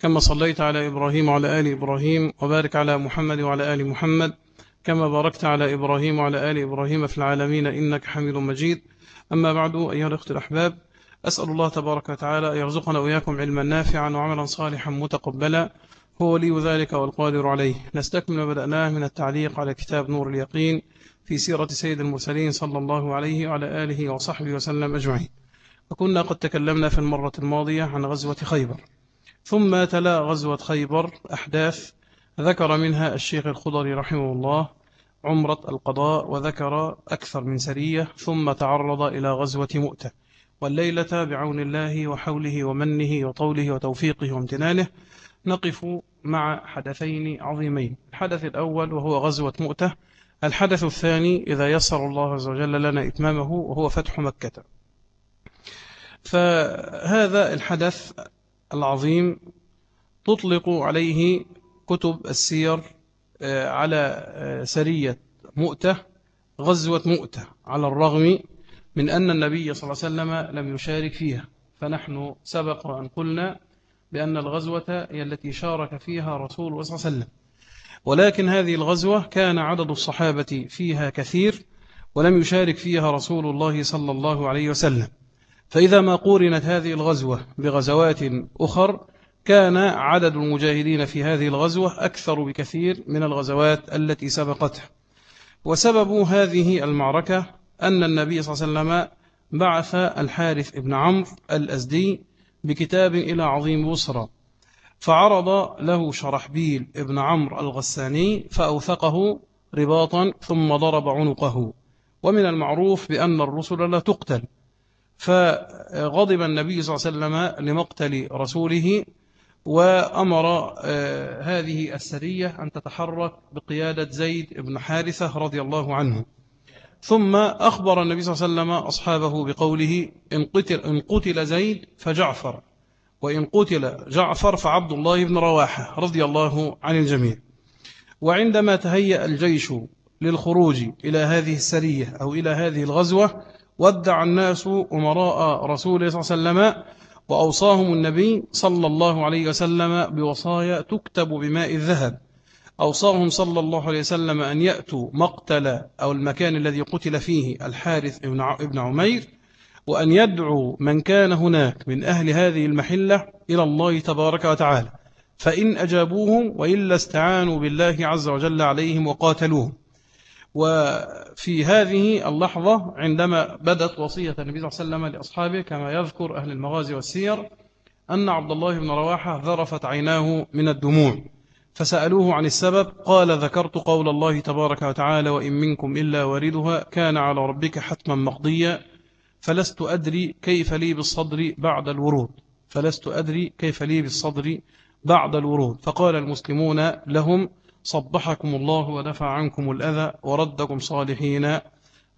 كما صليت على إبراهيم وعلى آل إبراهيم وبارك على محمد وعلى آل محمد كما باركت على إبراهيم وعلى آل إبراهيم في العالمين إنك حميد مجيد. أما بعد أيها الأخت الأحباب أسأل الله تبارك وتعالى أن يرزقنا وإياكم علما نافعا وعملا صالحا متقبلا. هو لي ذلك والقادر عليه. نستكمل ما بدأناه من التعليق على كتاب نور اليقين في سيرة سيد المرسلين صلى الله عليه وعلى آله وصحبه وسلم أجمعين. وكنا قد تكلمنا في المرة الماضية عن غزوة خيبر. ثم تلا غزوة خيبر أحداث ذكر منها الشيخ الخضري رحمه الله عمرة القضاء وذكر أكثر من سرية ثم تعرض إلى غزوة مؤتة. والليلة بعون الله وحوله ومنه وطوله وتوفيقه وامتنانه. نقف مع حدثين عظيمين. الحدث الأول وهو غزوة مؤتة. الحدث الثاني إذا يسر الله عز وجل لنا إتمامه وهو فتح مكة. فهذا الحدث العظيم تطلق عليه كتب السير آه، على آه، سرية مؤتة غزوة مؤتة على الرغم من أن النبي صلى الله عليه وسلم لم يشارك فيها. فنحن سبق أن قلنا بأن الغزوة هي التي شارك فيها رسول صلى الله عليه وسلم. ولكن هذه الغزوة كان عدد الصحابة فيها كثير ولم يشارك فيها رسول الله صلى الله عليه وسلم. فإذا ما قورنت هذه الغزوة بغزوات أخر كان عدد المجاهدين في هذه الغزوة أكثر بكثير من الغزوات التي سبقتها. وسبب هذه المعركة أن النبي صلى الله عليه وسلم بعث الحارث بن عمرو الأزدي بكتاب إلى عظيم بصرى فعرض له شرحبيل ابن عمرو الغساني فأوثقه رباطا ثم ضرب عنقه. ومن المعروف بأن الرسل لا تقتل فغضب النبي صلى الله عليه وسلم لمقتل رسوله وأمر آه، هذه السرية أن تتحرك بقيادة زيد بن حارثة رضي الله عنه. ثم أخبر النبي صلى الله عليه وسلم أصحابه بقوله إن قتل, إن قتل زيد فجعفر وإن قتل جعفر فعبد الله بن رواحة رضي الله عن الجميع. وعندما تهيأ الجيش للخروج إلى هذه السرية أو إلى هذه الغزوة ودع الناس أمراء رسول صلى الله عليه وسلم وأوصاهم النبي صلى الله عليه وسلم بوصايا تكتب بماء الذهب. أوصاهم صلى الله عليه وسلم أن يأتوا مقتل أو المكان الذي قتل فيه الحارث ابن عمير وأن يدعوا من كان هناك من أهل هذه المحلة إلى الله تبارك وتعالى. فإن أجابوهم وإلا استعانوا بالله عز وجل عليهم وقاتلوهم. وفي هذه اللحظة عندما بدت وصية النبي صلى الله عليه وسلم لأصحابه كما يذكر أهل المغازي والسير أن عبد الله بن رواحة ذرفت عيناه من الدموع فسألوه عن السبب قال ذكرت قول الله تبارك وتعالى وإن منكم إلا واردها كان على ربك حتما مقضيا فلست أدري كيف لي بالصدر بعد الورود فلست أدري كيف لي بالصدر بعد الورود فقال المسلمون لهم صبحكم الله ودفع عنكم الأذى وردكم صالحين.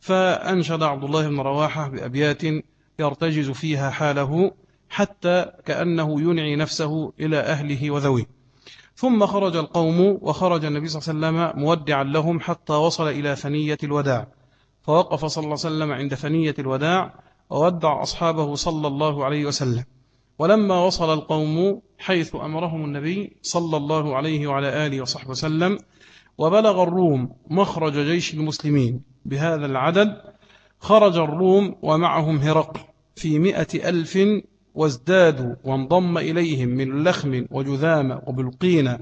فأنشد عبد الله بن رواحة بأبيات يرتجز فيها حاله حتى كأنه ينعي نفسه إلى أهله وذويه. ثم خرج القوم وخرج النبي صلى الله عليه وسلم مودعا لهم حتى وصل إلى ثنية الوداع. فوقف صلى الله عليه وسلم عند ثنية الوداع وودع أصحابه صلى الله عليه وسلم. ولما وصل القوم حيث أمرهم النبي صلى الله عليه وعلى آله وصحبه وسلم وبلغ الروم مخرج جيش المسلمين بهذا العدد خرج الروم ومعهم هرقل في مئة ألف وازدادوا وانضم إليهم من لخم وجذام وبلقين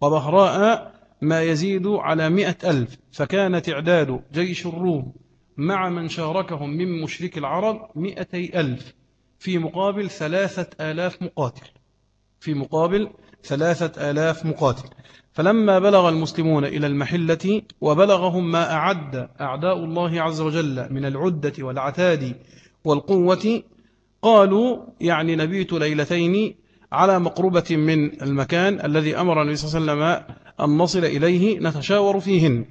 وبهراء ما يزيد على مئة ألف. فكان تعداد جيش الروم مع من شاركهم من مشرك العرب مئتي ألف. في مقابل ثلاثة آلاف مقاتل. في مقابل ثلاثة آلاف مقاتل. فلما بلغ المسلمون إلى المحلة وبلغهم ما أعد أعداء الله عز وجل من العدة والعتاد والقوة قالوا يعني نبيت ليلتين على مقربة من المكان الذي أمر النبي صلى الله عليه وسلم أن نصل إليه نتشاور فيهن.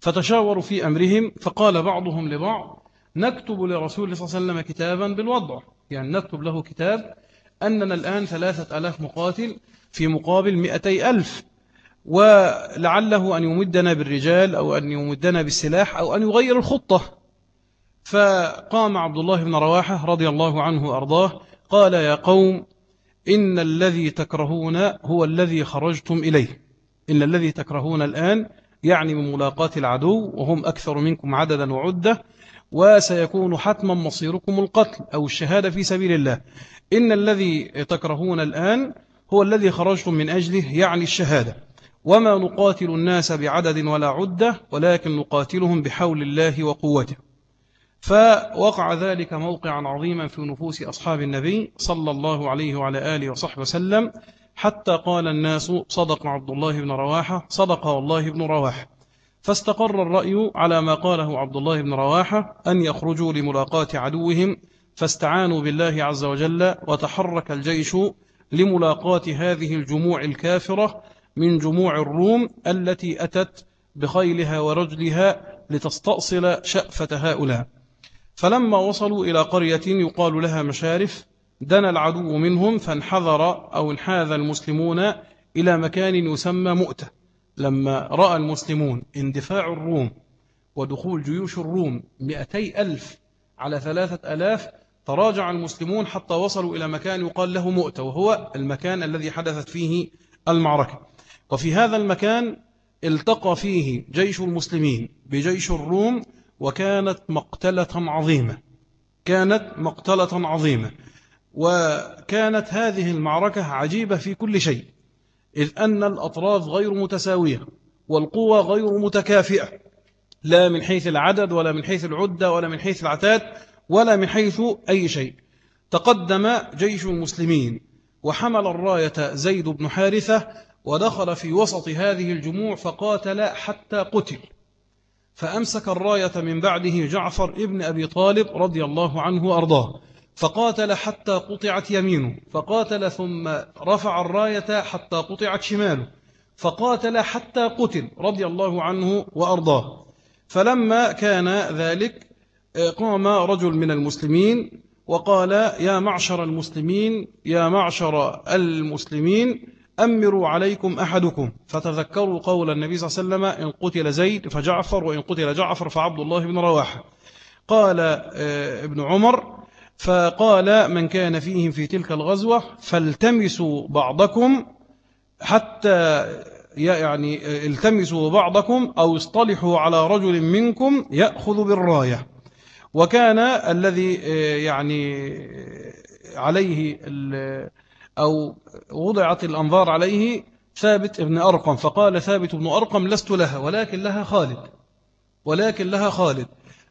فتشاوروا في أمرهم فقال بعضهم لبعض نكتب لرسول صلى الله عليه وسلم كتابا بالوضع. يعني نكتب له كتاب أننا الآن ثلاثة ألاف مقاتل في مقابل مئتي ألف. ولعله أن يمدنا بالرجال أو أن يمدنا بالسلاح أو أن يغير الخطة. فقام عبد الله بن رواحة رضي الله عنه أرضاه قال يا قوم إن الذي تكرهون هو الذي خرجتم إليه. إن الذي تكرهون الآن يعني من ملاقاة العدو وهم أكثر منكم عددا وعدة. وسيكون حتما مصيركم القتل أو الشهادة في سبيل الله. إن الذي تكرهون الآن هو الذي خرجتم من أجله يعني الشهادة. وما نقاتل الناس بعدد ولا عدة ولكن نقاتلهم بحول الله وقوته. فوقع ذلك موقعا عظيما في نفوس أصحاب النبي صلى الله عليه وعلى آله وصحبه وسلم حتى قال الناس صدق عبد الله بن رواحة صدق والله بن رواحة. فاستقر الرأي على ما قاله عبد الله بن رواحة أن يخرجوا لملاقاة عدوهم فاستعانوا بالله عز وجل وتحرك الجيش لملاقاة هذه الجموع الكافرة من جموع الروم التي أتت بخيلها ورجلها لتستأصل شأفة هؤلاء. فلما وصلوا إلى قرية يقال لها مشارف دنا العدو منهم فانحذر أو انحاذ المسلمون إلى مكان يسمى مؤتة. لما رأى المسلمون اندفاع الروم ودخول جيوش الروم مئتي ألف على ثلاثة ألاف تراجع المسلمون حتى وصلوا إلى مكان يقال له مؤتة وهو المكان الذي حدثت فيه المعركة. وفي هذا المكان التقى فيه جيش المسلمين بجيش الروم وكانت مقتلة عظيمة. كانت مقتلة عظيمة. وكانت هذه المعركة عجيبة في كل شيء. إذ أن الأطراف غير متساوية والقوة غير متكافئة. لا من حيث العدد ولا من حيث العدة ولا من حيث العتاد ولا من حيث أي شيء. تقدم جيش المسلمين وحمل الراية زيد بن حارثة ودخل في وسط هذه الجموع فقاتل حتى قتل. فأمسك الراية من بعده جعفر ابن أبي طالب رضي الله عنه وأرضاه. فقاتل حتى قطعت يمينه فقاتل ثم رفع الراية حتى قطعت شماله فقاتل حتى قتل رضي الله عنه وأرضاه. فلما كان ذلك قام رجل من المسلمين وقال يا معشر المسلمين يا معشر المسلمين أمروا عليكم أحدكم. فتذكروا قول النبي صلى الله عليه وسلم إن قتل زيد فجعفر وإن قتل جعفر فعبد الله بن رواحة. قال آه، ابن عمر فقال من كان فيهم في تلك الغزوة فالتمسوا بعضكم حتى يعني التمسوا بعضكم أو اصطلحوا على رجل منكم يأخذ بالراية. وكان الذي يعني عليه أو وضعت الأنظار عليه ثابت ابن أرقم. فقال ثابت ابن أرقم لست لها ولكن لها خالد ولكن لها خالد.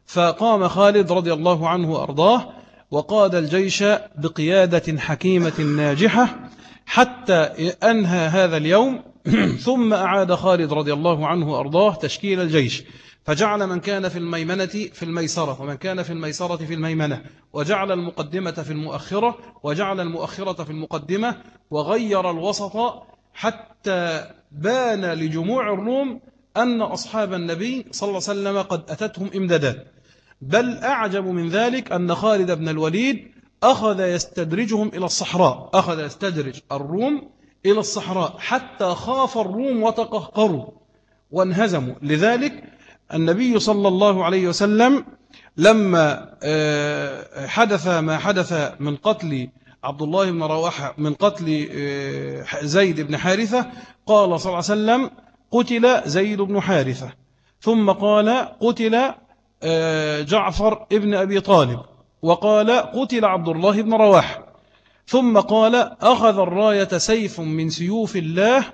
فقام خالد رضي الله عنه وأرضاه وقاد الجيش بقيادة حكيمة ناجحة حتى أنهى هذا اليوم ثم أعاد خالد رضي الله عنه وأرضاه تشكيل الجيش. فجعل من كان في الميمنة في الميسرة ومن كان في الميسرة في الميمنة وجعل المقدمة في المؤخرة وجعل المؤخرة في المقدمة وغير الوسط حتى بان لجموع الروم أن أصحاب النبي صلى الله عليه وسلم قد أتتهم إمدادات. بل أعجب من ذلك أن خالد بن الوليد أخذ يستدرجهم إلى الصحراء أخذ يستدرج الروم إلى الصحراء حتى خاف الروم وتقهقروا وانهزموا. لذلك النبي صلى الله عليه وسلم لما آه، حدث ما حدث من قتل عبد الله بن رواحة من قتل آه، زيد بن حارثة قال صلى الله عليه وسلم قتل زيد بن حارثة ثم قال قتل جعفر ابن أبي طالب وقال قتل عبد الله بن رواح ثم قال أخذ الراية سيف من سيوف الله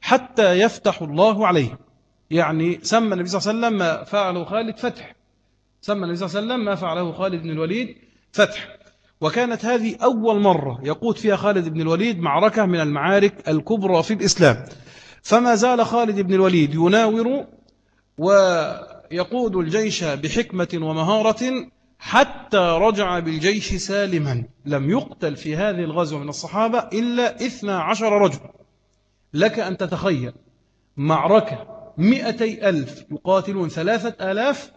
حتى يفتح الله عليه. يعني سمى النبي صلى الله عليه وسلم ما فعله خالد فتح. سمى النبي صلى الله عليه وسلم ما فعله خالد بن الوليد فتح. وكانت هذه أول مرة يقود فيها خالد بن الوليد معركة من المعارك الكبرى في الإسلام. فما زال خالد بن الوليد يناور ويقود الجيش بحكمة ومهارة حتى رجع بالجيش سالما. لم يقتل في هذه الغزوة من الصحابة إلا إثنى عشر رجل. لك أن تتخيل معركة مئتي ألف يقاتلون ثلاثة آلاف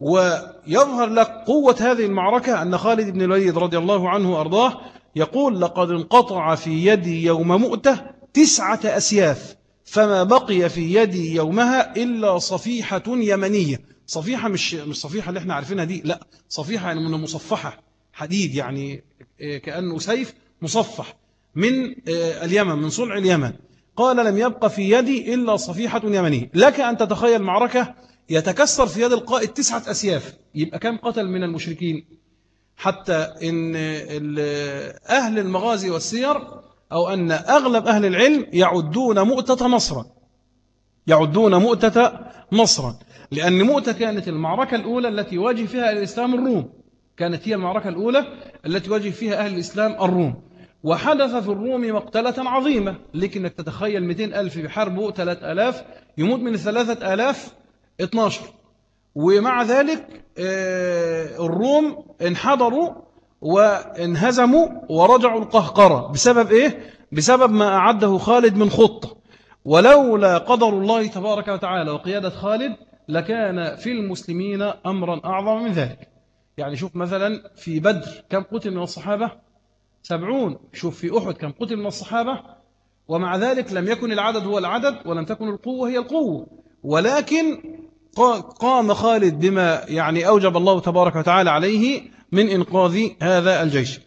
ويظهر لك قوة هذه المعركة أن خالد بن الوليد رضي الله عنه وأرضاه يقول لقد انقطع في يدي يوم مؤتة تسعة أسياف فما بقي في يدي يومها إلا صفيحة يمنية. صفيحة مش مش صفيحة اللي إحنا عارفينها دي لا صفيحة يعني من مصفحة حديد يعني آه، كأنه سيف مصفح من آه، اليمن من صنع اليمن. قال لم يبقى في يدي إلا صفيحة يمنية. لك أن تتخيل معركة يتكسر في يد القائد تسعة أسياف. يبقى كم قتل من المشركين؟ حتى إن أهل المغازي والسير أو أن أغلب أهل العلم يعدون مؤتة مصرا يعدون مؤتة مصرا لأن مؤتة كانت المعركة الأولى التي واجه فيها الإسلام الروم. كانت هي المعركة الأولى التي واجه فيها أهل الإسلام الروم. وحدث في الروم مقتلة عظيمة. لكنك تتخيل 200 ألف بحربه 3000 يموت من 3000 12 ومع ذلك آه، الروم انحضروا وانهزموا ورجعوا القهقرة. بسبب إيه؟ بسبب ما أعده خالد من خطة ولولا قدر الله تبارك وتعالى وقيادة خالد لكان في المسلمين أمرا أعظم من ذلك. يعني شوف مثلا في بدر كم قتل من الصحابة؟ سبعون. شوف في أحد كم قتل من الصحابة؟ ومع ذلك لم يكن العدد هو العدد ولم تكن القوة هي القوة. ولكن قام خالد بما يعني أوجب الله تبارك وتعالى عليه من إنقاذ هذا الجيش.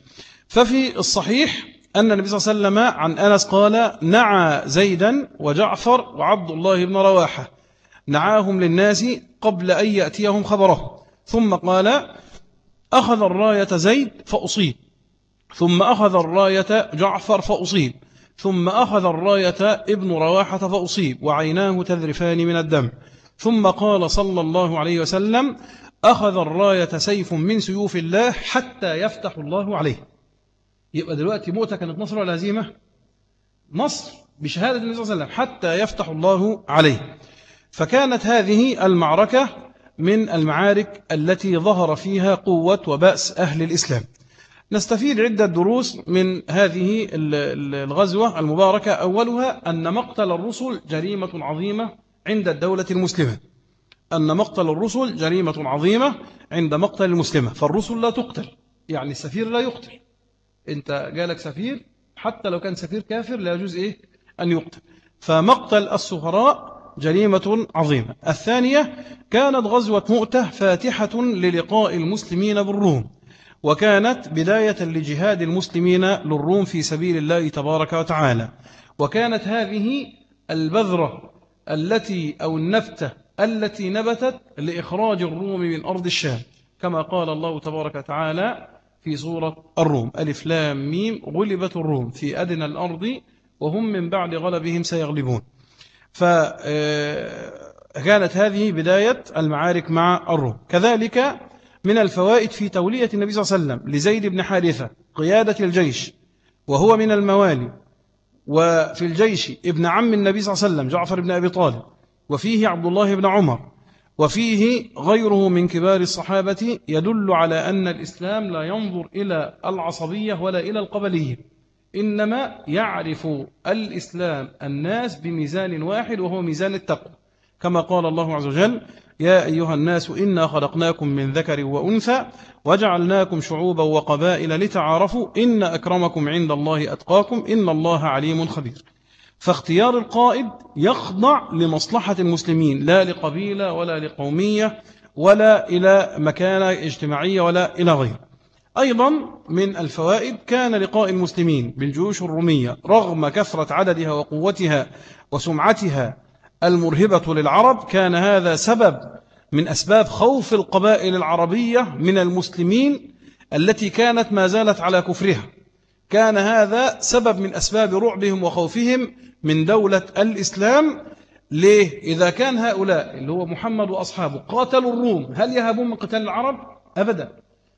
ففي الصحيح أن النبي صلى الله عليه وسلم عن أنس قال نعى زيدا وجعفر وعبد الله بن رواحة. نعاهم للناس قبل أن يأتيهم خبره. ثم قال أخذ الراية زيد فأصيب. ثم أخذ الراية جعفر فأصيب. ثم أخذ الراية ابن رواحة فأصيب. وعيناه تذرفان من الدم. ثم قال صلى الله عليه وسلم أخذ الراية سيف من سيوف الله حتى يفتح الله عليه. يبقى دلوقتي موتة كانت نصر ولا هزيمة؟ نصر بشهادة النبي صلى الله عليه وسلم حتى يفتح الله عليه. فكانت هذه المعركة من المعارك التي ظهر فيها قوة وبأس أهل الإسلام. نستفيد عدة دروس من هذه الغزوة المباركة. أولها أن مقتل الرسل جريمة عظيمة عند الدولة المسلمة. أن مقتل الرسل جريمة عظيمة عند مقتل المسلمة. فالرسل لا تقتل يعني السفير لا يقتل. أنت جالك سفير حتى لو كان سفير كافر لا يجوز إيه؟ أن يقتل. فمقتل السفراء جريمة عظيمة. الثانية كانت غزوة مؤتة فاتحة للقاء المسلمين بالروم وكانت بداية لجهاد المسلمين للروم في سبيل الله تبارك وتعالى. وكانت هذه البذرة التي أو النفتة التي نبتت لإخراج الروم من أرض الشام كما قال الله تبارك وتعالى في سورة الروم. ألف لام ميم غلبت الروم في أدنى الأرض وهم من بعد غلبهم سيغلبون. فكانت آه، هذه بداية المعارك مع الروم. كذلك من الفوائد في تولية النبي صلى الله عليه وسلم لزيد بن حارثة قيادة الجيش وهو من الموالي. وفي الجيش ابن عم النبي صلى الله عليه وسلم جعفر بن أبي طالب. وفيه عبد الله بن عمر وفيه غيره من كبار الصحابة يدل على أن الإسلام لا ينظر إلى العصبية ولا إلى القبلية إنما يعرف الإسلام الناس بميزان واحد وهو ميزان التقوى. كما قال الله عز وجل يا أيها الناس إنا خلقناكم من ذكر وأنثى وجعلناكم شعوبا وقبائل لتعارفوا إن أكرمكم عند الله أتقاكم إن الله عليم خبير. فاختيار القائد يخضع لمصلحة المسلمين لا لقبيلة ولا لقومية ولا إلى مكانة اجتماعية ولا إلى غيره أيضا من الفوائد كان لقاء المسلمين بالجيوش الرومية رغم كثرة عددها وقوتها وسمعتها المرهبة للعرب كان هذا سبب من أسباب خوف القبائل العربية من المسلمين التي كانت ما زالت على كفرها. كان هذا سبب من أسباب رعبهم وخوفهم من دولة الإسلام. ليه؟ إذا كان هؤلاء اللي هو محمد وأصحابه قاتلوا الروم هل يهبون من قتال العرب؟ أبدا.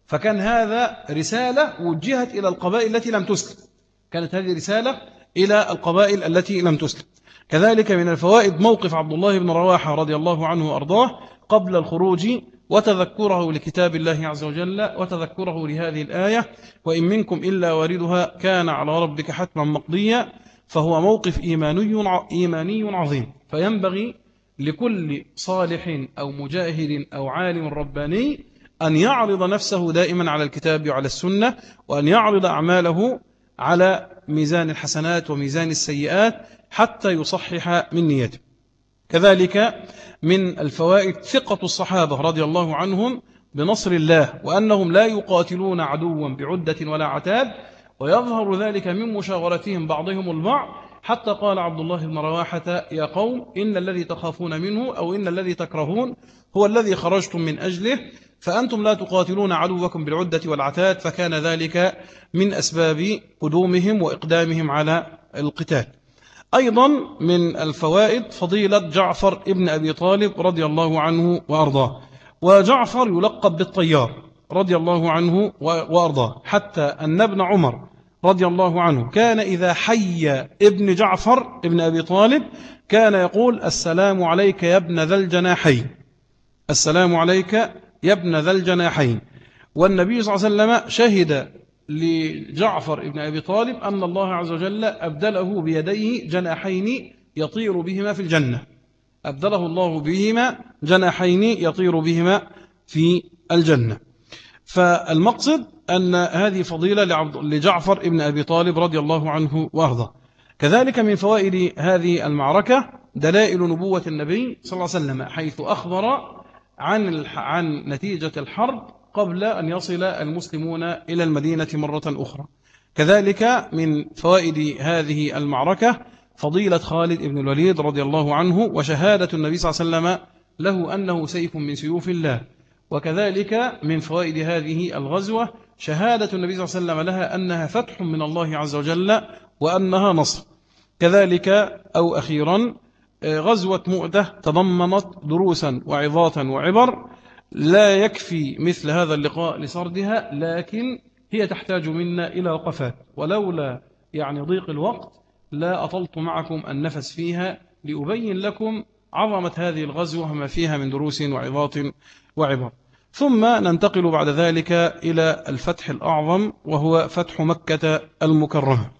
فكان هذا رسالة وجهت إلى القبائل التي لم تسلم. كانت هذه رسالة إلى القبائل التي لم تسلم. كذلك من الفوائد موقف عبد الله بن رواحة رضي الله عنه وأرضاه قبل الخروج وتذكره لكتاب الله عز وجل وتذكره لهذه الآية وإن منكم إلا واردها كان على ربك حتما مقضيا. فهو موقف إيماني, إيماني عظيم. فينبغي لكل صالح أو مجاهد أو عالم رباني أن يعرض نفسه دائما على الكتاب وعلى السنة وأن يعرض أعماله على ميزان الحسنات وميزان السيئات حتى يصحح من نيته. كذلك من الفوائد ثقة الصحابة رضي الله عنهم بنصر الله وأنهم لا يقاتلون عدوا بعدة ولا عتاب ويظهر ذلك من مشاورتهم بعضهم البعض حتى قال عبد الله بن رواحة يا قوم إن الذي تخافون منه أو إن الذي تكرهون هو الذي خرجتم من أجله فأنتم لا تقاتلون عدوكم بالعدة والعتاد فكان ذلك من أسباب قدومهم وإقدامهم على القتال. أيضا من الفوائد فضيلة جعفر ابن أبي طالب رضي الله عنه وأرضاه. وجعفر يلقب بالطيار رضي الله عنه وأرضاه حتى أن ابن عمر رضي الله عنه. كان إذا حي ابن جعفر ابن أبي طالب كان يقول السلام عليك يا ابن ذا الجناحين. السلام عليك يا ابن ذا الجناحين. والنبي صلى الله عليه وسلم شهد لجعفر ابن أبي طالب أن الله عز وجل أبدله بيديه جناحين يطير بهما في الجنة. أبدله الله بهما جناحين يطير بهما في الجنة. فالمقصد أن هذه فضيلة لجعفر ابن أبي طالب رضي الله عنه وأرضاه. كذلك من فوائد هذه المعركة دلائل نبوة النبي صلى الله عليه وسلم حيث أخبر عن عن نتيجة الحرب قبل أن يصل المسلمون إلى المدينة مرة أخرى. كذلك من فوائد هذه المعركة فضيلة خالد بن الوليد رضي الله عنه وشهادة النبي صلى الله عليه وسلم له أنه سيف من سيوف الله. وكذلك من فوائد هذه الغزوة شهادة النبي صلى الله عليه وسلم لها أنها فتح من الله عز وجل وأنها نصر. كذلك أو أخيرا غزوة مؤتة تضمنت دروسا وعظاتا وعبر لا يكفي مثل هذا اللقاء لسردها لكن هي تحتاج منا إلى وقفات. ولولا يعني ضيق الوقت لا أطلت معكم النفس فيها لأبين لكم عظمة هذه الغزوة وما فيها من دروس وعظات وعبر. ثم ننتقل بعد ذلك إلى الفتح الأعظم وهو فتح مكة المكرمة.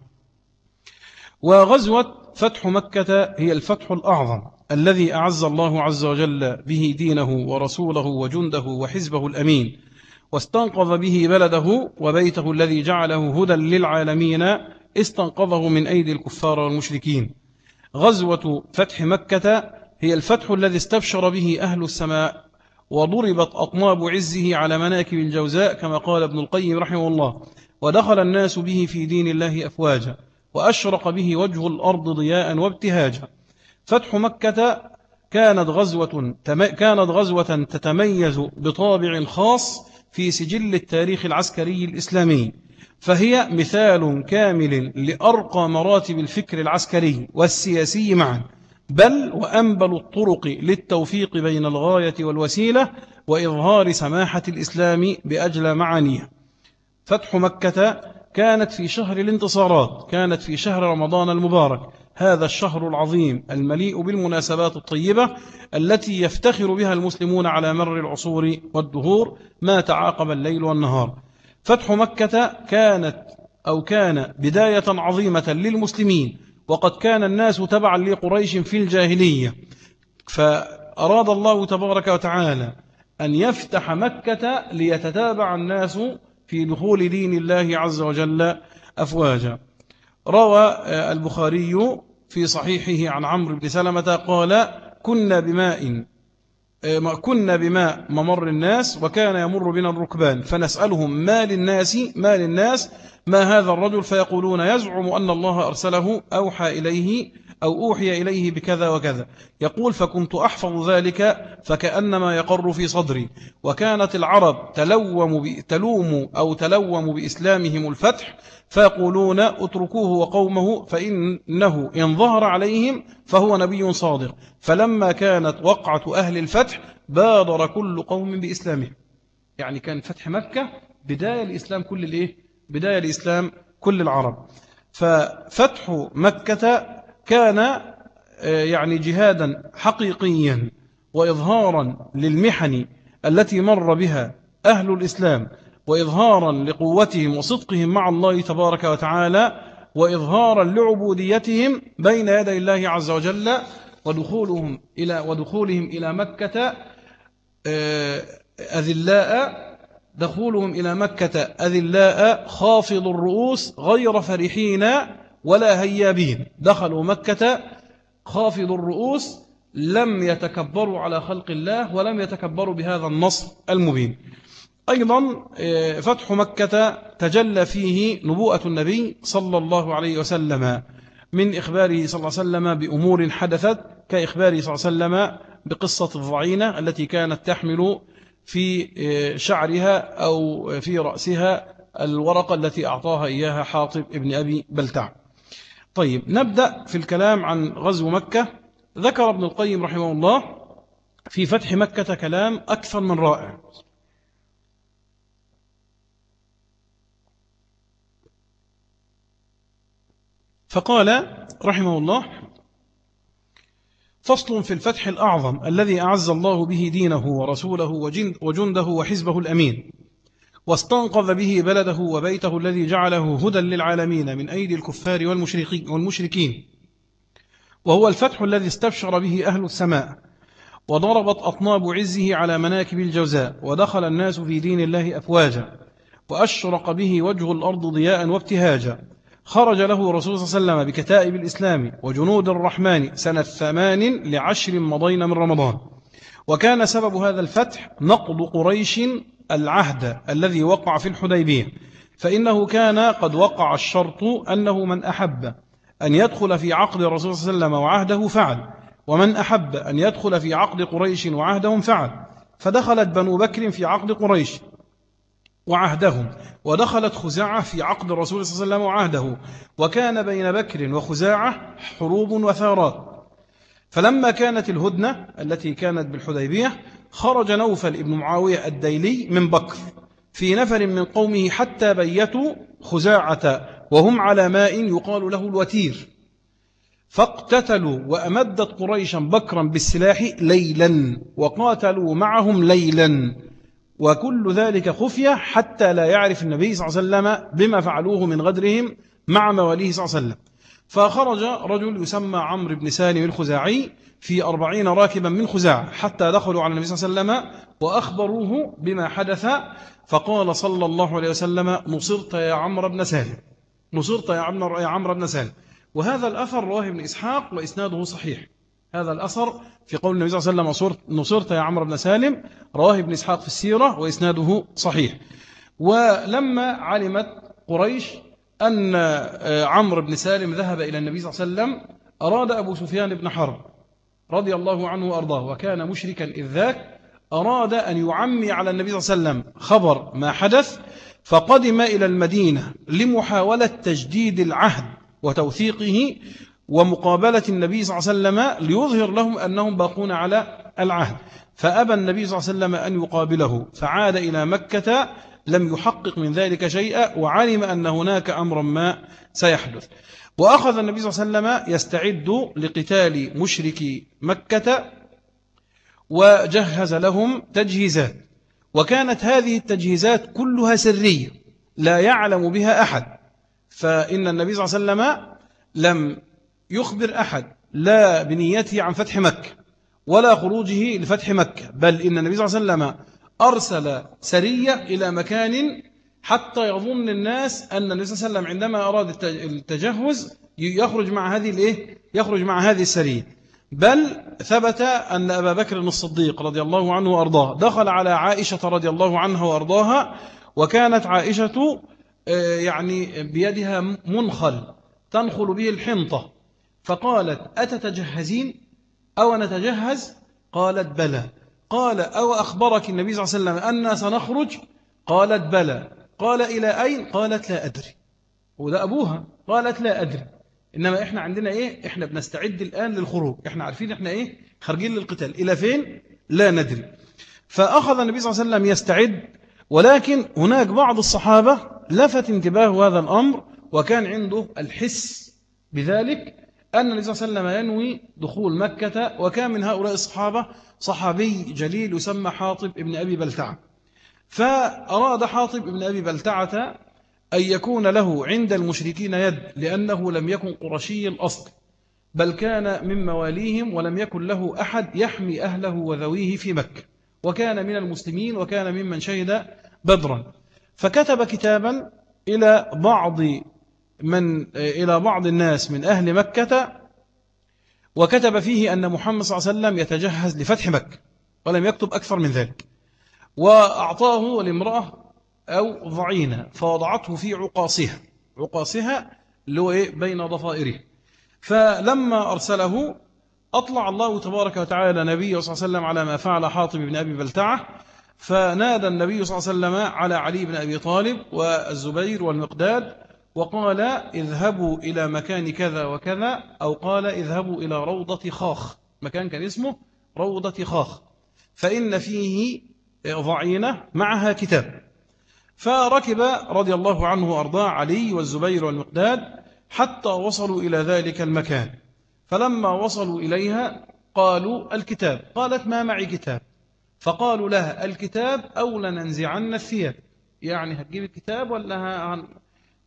وغزوة فتح مكة هي الفتح الأعظم الذي أعز الله عز وجل به دينه ورسوله وجنده وحزبه الأمين واستنقذ به بلده وبيته الذي جعله هدى للعالمين استنقذه من أيدي الكفار والمشركين. غزوة فتح مكة هي الفتح الذي استبشر به أهل السماء وضربت أطناب عزه على مناكب الجوزاء كما قال ابن القيم رحمه الله. ودخل الناس به في دين الله أفواجا وأشرق به وجه الأرض ضياء وابتهاجا. فتح مكة كانت غزوة كانت غزوة تتميز بطابع خاص في سجل التاريخ العسكري الإسلامي. فهي مثال كامل لأرقى مراتب الفكر العسكري والسياسي معا. بل وأنبل الطرق للتوفيق بين الغاية والوسيلة وإظهار سماحة الإسلام بأجل معانيه فتح مكة كانت في شهر الانتصارات كانت في شهر رمضان المبارك. هذا الشهر العظيم المليء بالمناسبات الطيبة التي يفتخر بها المسلمون على مر العصور والدهور ما تعاقب الليل والنهار. فتح مكة كانت أو كان بداية عظيمة للمسلمين وقد كان الناس تبعا لقريش في الجاهلية. فأراد الله تبارك وتعالى أن يفتح مكة ليتتابع الناس في دخول دين الله عز وجل أفواجا. روى البخاري في صحيحه عن عمرو بن سلمة قال كنا بماء كنا بماء ممر الناس وكان يمر بنا الركبان. فنسألهم ما للناس ما للناس ما هذا الرجل؟ فيقولون يزعم أن الله أرسله أوحى إليه أو أوحي إليه بكذا وكذا. يقول فكنت أحفظ ذلك فكأنما يقر في صدري. وكانت العرب تلوم تلوم أو تلوم بإسلامهم الفتح فيقولون اتركوه وقومه فإنه إن ظهر عليهم فهو نبي صادق. فلما كانت وقعة أهل الفتح بادر كل قوم بإسلامهم. يعني كان فتح مكة بداية الإسلام كل الإيه؟ بداية الإسلام كل العرب. ففتح مكة كان آه، يعني جهادا حقيقيا وإظهارا للمحن التي مر بها أهل الإسلام. وإظهارا لقوتهم وصدقهم مع الله تبارك وتعالى وإظهارا لعبوديتهم بين يدي الله عز وجل ودخولهم إلى ودخولهم إلى مكة آه، أذلاء دخولهم إلى مكة أذلاء خافض الرؤوس غير فرحين ولا هيابين دخلوا مكة خافض الرؤوس لم يتكبروا على خلق الله ولم يتكبروا بهذا النصر المبين. أيضا آه، فتح مكة تجلى فيه نبوءة النبي صلى الله عليه وسلم من إخباره صلى الله عليه وسلم بأمور حدثت كإخباره صلى الله عليه وسلم بقصة الضعينة التي كانت تحمل في آه، شعرها أو في رأسها الورقة التي أعطاها إياها حاطب ابن أبي بلتع. طيب نبدأ في الكلام عن غزو مكة. ذكر ابن القيم رحمه الله في فتح مكة كلام أكثر من رائع. فقال رحمه الله فصل في الفتح الأعظم الذي أعز الله به دينه ورسوله وجنده وحزبه الأمين واستنقذ به بلده وبيته الذي جعله هدى للعالمين من أيدي الكفار والمشركين. وهو الفتح الذي استبشر به أهل السماء وضربت أطناب عزه على مناكب الجوزاء ودخل الناس في دين الله أفواجا وأشرق به وجه الأرض ضياء وابتهاجا. خرج له رسول صلى الله عليه وسلم بكتائب الإسلام وجنود الرحمن سنة ثمان لعشر مضين من رمضان. وكان سبب هذا الفتح نقض قريش العهد الذي وقع في الحديبية. فإنه كان قد وقع الشرط أنه من أحب أن يدخل في عقد الرسول صلى الله عليه وسلم وعهده فعل ومن أحب أن يدخل في عقد قريش وعهدهم فعل. فدخلت بنو بكر في عقد قريش. وعهدهم ودخلت خزاعة في عقد الرسول صلى الله عليه وسلم وعهده. وكان بين بكر وخزاعة حروب وثارات فلما كانت الهدنة التي كانت بالحديبية خرج نوفل ابن معاوية الديلي من بكر في نفر من قومه حتى بيتوا خزاعة وهم على ماء يقال له الوتير. فاقتتلوا وأمدت قريشا بكرا بالسلاح ليلا وقاتلوا معهم ليلا. وكل ذلك خفية حتى لا يعرف النبي صلى الله عليه وسلم بما فعلوه من غدرهم مع مواليه صلى الله عليه وسلم. فخرج رجل يسمى عمرو بن سالم الخزاعي في أربعين راكبا من خزاع حتى دخلوا على النبي صلى الله عليه وسلم وأخبروه بما حدث فقال صلى الله عليه وسلم نصرت يا عمرو بن سالم نصرت يا عمرو بن سالم. وهذا الأثر رواه ابن إسحاق وإسناده صحيح. هذا الأثر في قول النبي صلى الله عليه وسلم نصرت يا عمرو بن سالم رواه ابن إسحاق في السيرة وإسناده صحيح. ولما علمت قريش أن آه، عمرو بن سالم ذهب إلى النبي صلى الله عليه وسلم أراد أبو سفيان بن حرب رضي الله عنه وأرضاه وكان مشركا إذ ذاك أراد أن يعمي على النبي صلى الله عليه وسلم خبر ما حدث فقدم إلى المدينة لمحاولة تجديد العهد وتوثيقه ومقابلة النبي صلى الله عليه وسلم ليظهر لهم أنهم باقون على العهد. فأبى النبي صلى الله عليه وسلم أن يقابله. فعاد إلى مكة لم يحقق من ذلك شيئا وعلم أن هناك أمرا ما سيحدث. وأخذ النبي صلى الله عليه وسلم يستعد لقتال مشركي مكة وجهز لهم تجهيزات. وكانت هذه التجهيزات كلها سرية لا يعلم بها أحد. فإن النبي صلى الله عليه وسلم لم يخبر أحد لا بنيته عن فتح مكة ولا خروجه لفتح مكة بل إن النبي صلى الله عليه وسلم أرسل سرية إلى مكان حتى يظن الناس أن النبي صلى الله عليه وسلم عندما أراد التجهز يخرج مع هذه الإيه؟ يخرج مع هذه السرية بل ثبت أن أبا بكر الصديق رضي الله عنه وأرضاه دخل على عائشة رضي الله عنها وأرضاها وكانت عائشة آه، يعني بيدها منخل تنخل به الحنطة فقالت أتتجهزين؟ أو نتجهز؟ قالت بلى. قال أو أخبرك النبي صلى الله عليه وسلم أننا سنخرج؟ قالت بلى. قال إلى أين؟ قالت لا أدري. وده أبوها. قالت لا أدري. إنما إحنا عندنا إيه؟ إحنا بنستعد الآن للخروج. إحنا عارفين إحنا إيه؟ خارجين للقتال. إلى فين؟ لا ندري. فأخذ النبي صلى الله عليه وسلم يستعد ولكن هناك بعض الصحابة لفت انتباه هذا الأمر وكان عنده الحس بذلك أن النبي صلى الله عليه وسلم ينوي دخول مكة وكان من هؤلاء الصحابة صحابي جليل يسمى حاطب ابن أبي بلتعة. فأراد حاطب ابن أبي بلتعة أن يكون له عند المشركين يد لأنه لم يكن قرشي الأصل بل كان من مواليهم ولم يكن له أحد يحمي أهله وذويه في مكة. وكان من المسلمين وكان ممن شهد بدرا. فكتب كتابا إلى بعض من إلى بعض الناس من أهل مكة وكتب فيه أن محمد صلى الله عليه وسلم يتجهز لفتح مكة ولم يكتب أكثر من ذلك. وأعطاه لامرأة أو ضعينة فوضعته في عقاصها عقاصها اللي هو إيه بين ضفائره. فلما أرسله أطلع الله تبارك وتعالى نبيه صلى الله عليه وسلم على ما فعل حاطب بن أبي بلتعة فنادى النبي صلى الله عليه وسلم على علي بن أبي طالب والزبير والمقداد وقال اذهبوا إلى مكان كذا وكذا أو قال اذهبوا إلى روضة خاخ. مكان كان اسمه روضة خاخ. فإن فيه ضعينة معها كتاب. فركب رضي الله عنه وأرضاه علي والزبير والمقداد حتى وصلوا إلى ذلك المكان. فلما وصلوا إليها قالوا الكتاب. قالت ما معي كتاب؟ فقالوا لها الكتاب أو لننزعن الثياب. يعني هتجيب الكتاب ولا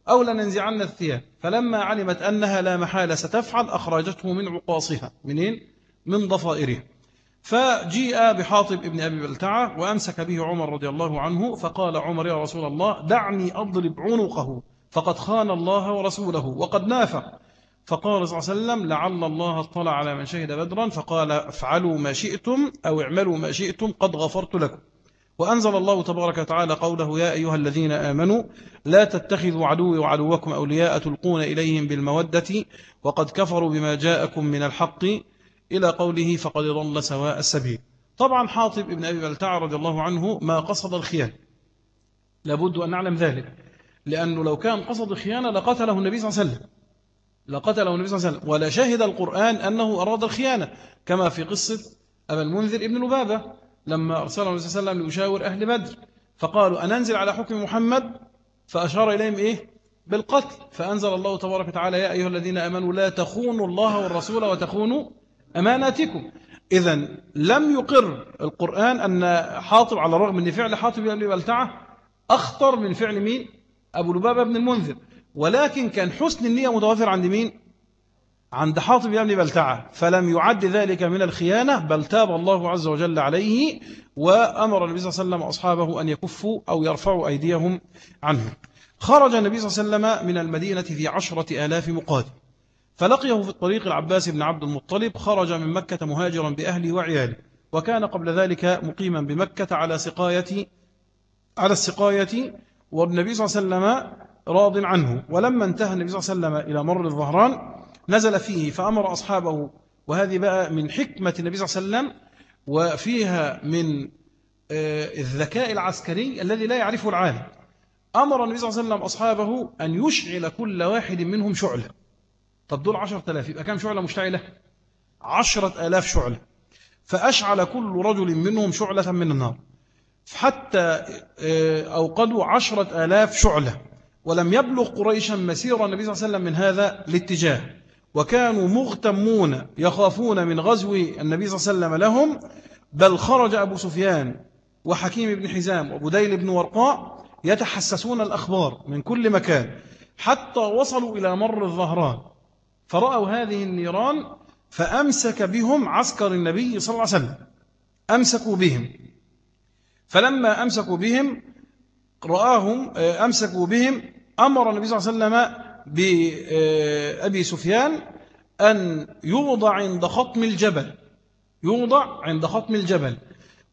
أو لننزعن الثياب. فلما علمت أنها لا محالة ستفعل أخرجته من عقاصها منين؟ من ضفائرها. فجيء بحاطب ابن أبي بلتعة وأمسك به عمر رضي الله عنه فقال عمر يا رسول الله دعني أضرب عنقه فقد خان الله ورسوله وقد نافق. فقال صلى الله عليه وسلم لعل الله اطلع على من شهد بدرا. فقال افعلوا ما شئتم أو اعملوا ما شئتم قد غفرت لكم. وأنزل الله تبارك وتعالى قوله يا أيها الذين آمنوا لا تتخذوا عدوي وعدوكم أولياء تلقون إليهم بالمودة وقد كفروا بما جاءكم من الحق إلى قوله فقد ضل سواء السبيل. طبعا حاطب ابن أبي بلتع رضي الله عنه ما قصد الخيانة. لابد أن نعلم ذلك. لأنه لو كان قصد الخيانة لقتله النبي صلى الله عليه وسلم. لقتله النبي صلى الله عليه وسلم. ولا شهد القرآن أنه أراد الخيانة. كما في قصة أبا المنذر ابن لبابة. لما أرسله النبي صلى الله عليه وسلم ليشاور أهل بدر فقالوا أننزل على حكم محمد؟ فأشار إليهم إيه؟ بالقتل. فأنزل الله تبارك وتعالى يا أيها الذين أمنوا لا تخونوا الله والرسول وتخونوا أماناتكم. إذا لم يقر القرآن أن حاطب على الرغم أن فعل حاطب يبني بلتعة أخطر من فعل مين؟ أبو لبابة بن المنذر. ولكن كان حسن النية متوفر عند مين؟ عند حاطب يبني بلتعة. فلم يعد ذلك من الخيانة بل تاب الله عز وجل عليه وأمر النبي صلى الله عليه وسلم أصحابه أن يكفوا أو يرفعوا أيديهم عنه. خرج النبي صلى الله عليه وسلم من المدينة في عشرة آلاف مقادم فلقيه في الطريق العباس بن عبد المطلب خرج من مكة مهاجرا بأهله وعياله وكان قبل ذلك مقيما بمكة على سقاية على السقاية والنبي صلى الله عليه وسلم راض عنه. ولما انتهى النبي صلى الله عليه وسلم إلى مر الظهران نزل فيه فأمر أصحابه. وهذه بقى من حكمة النبي صلى الله عليه وسلم وفيها من آه، الذكاء العسكري الذي لا يعرفه العالم. أمر النبي صلى الله عليه وسلم أصحابه أن يشعل كل واحد منهم شعلة. طب دول عشرة آلاف يبقى كم شعلة مشتعلة؟ عشرة آلاف شعلة. فأشعل كل رجل منهم شعلة من النار. حتى آه، أوقدوا عشرة آلاف شعلة. ولم يبلغ قريشا مسير النبي صلى الله عليه وسلم من هذا الاتجاه. وكانوا مغتمون يخافون من غزو النبي صلى الله عليه وسلم لهم بل خرج أبو سفيان وحكيم بن حزام وبديل بن ورقاء يتحسسون الأخبار من كل مكان حتى وصلوا إلى مر الظهران فرأوا هذه النيران فأمسك بهم عسكر النبي صلى الله عليه وسلم. أمسكوا بهم. فلما أمسكوا بهم رآهم آه، أمسكوا بهم أمر النبي صلى الله عليه وسلم بأبي سفيان أن يوضع عند خطم الجبل يوضع عند خطم الجبل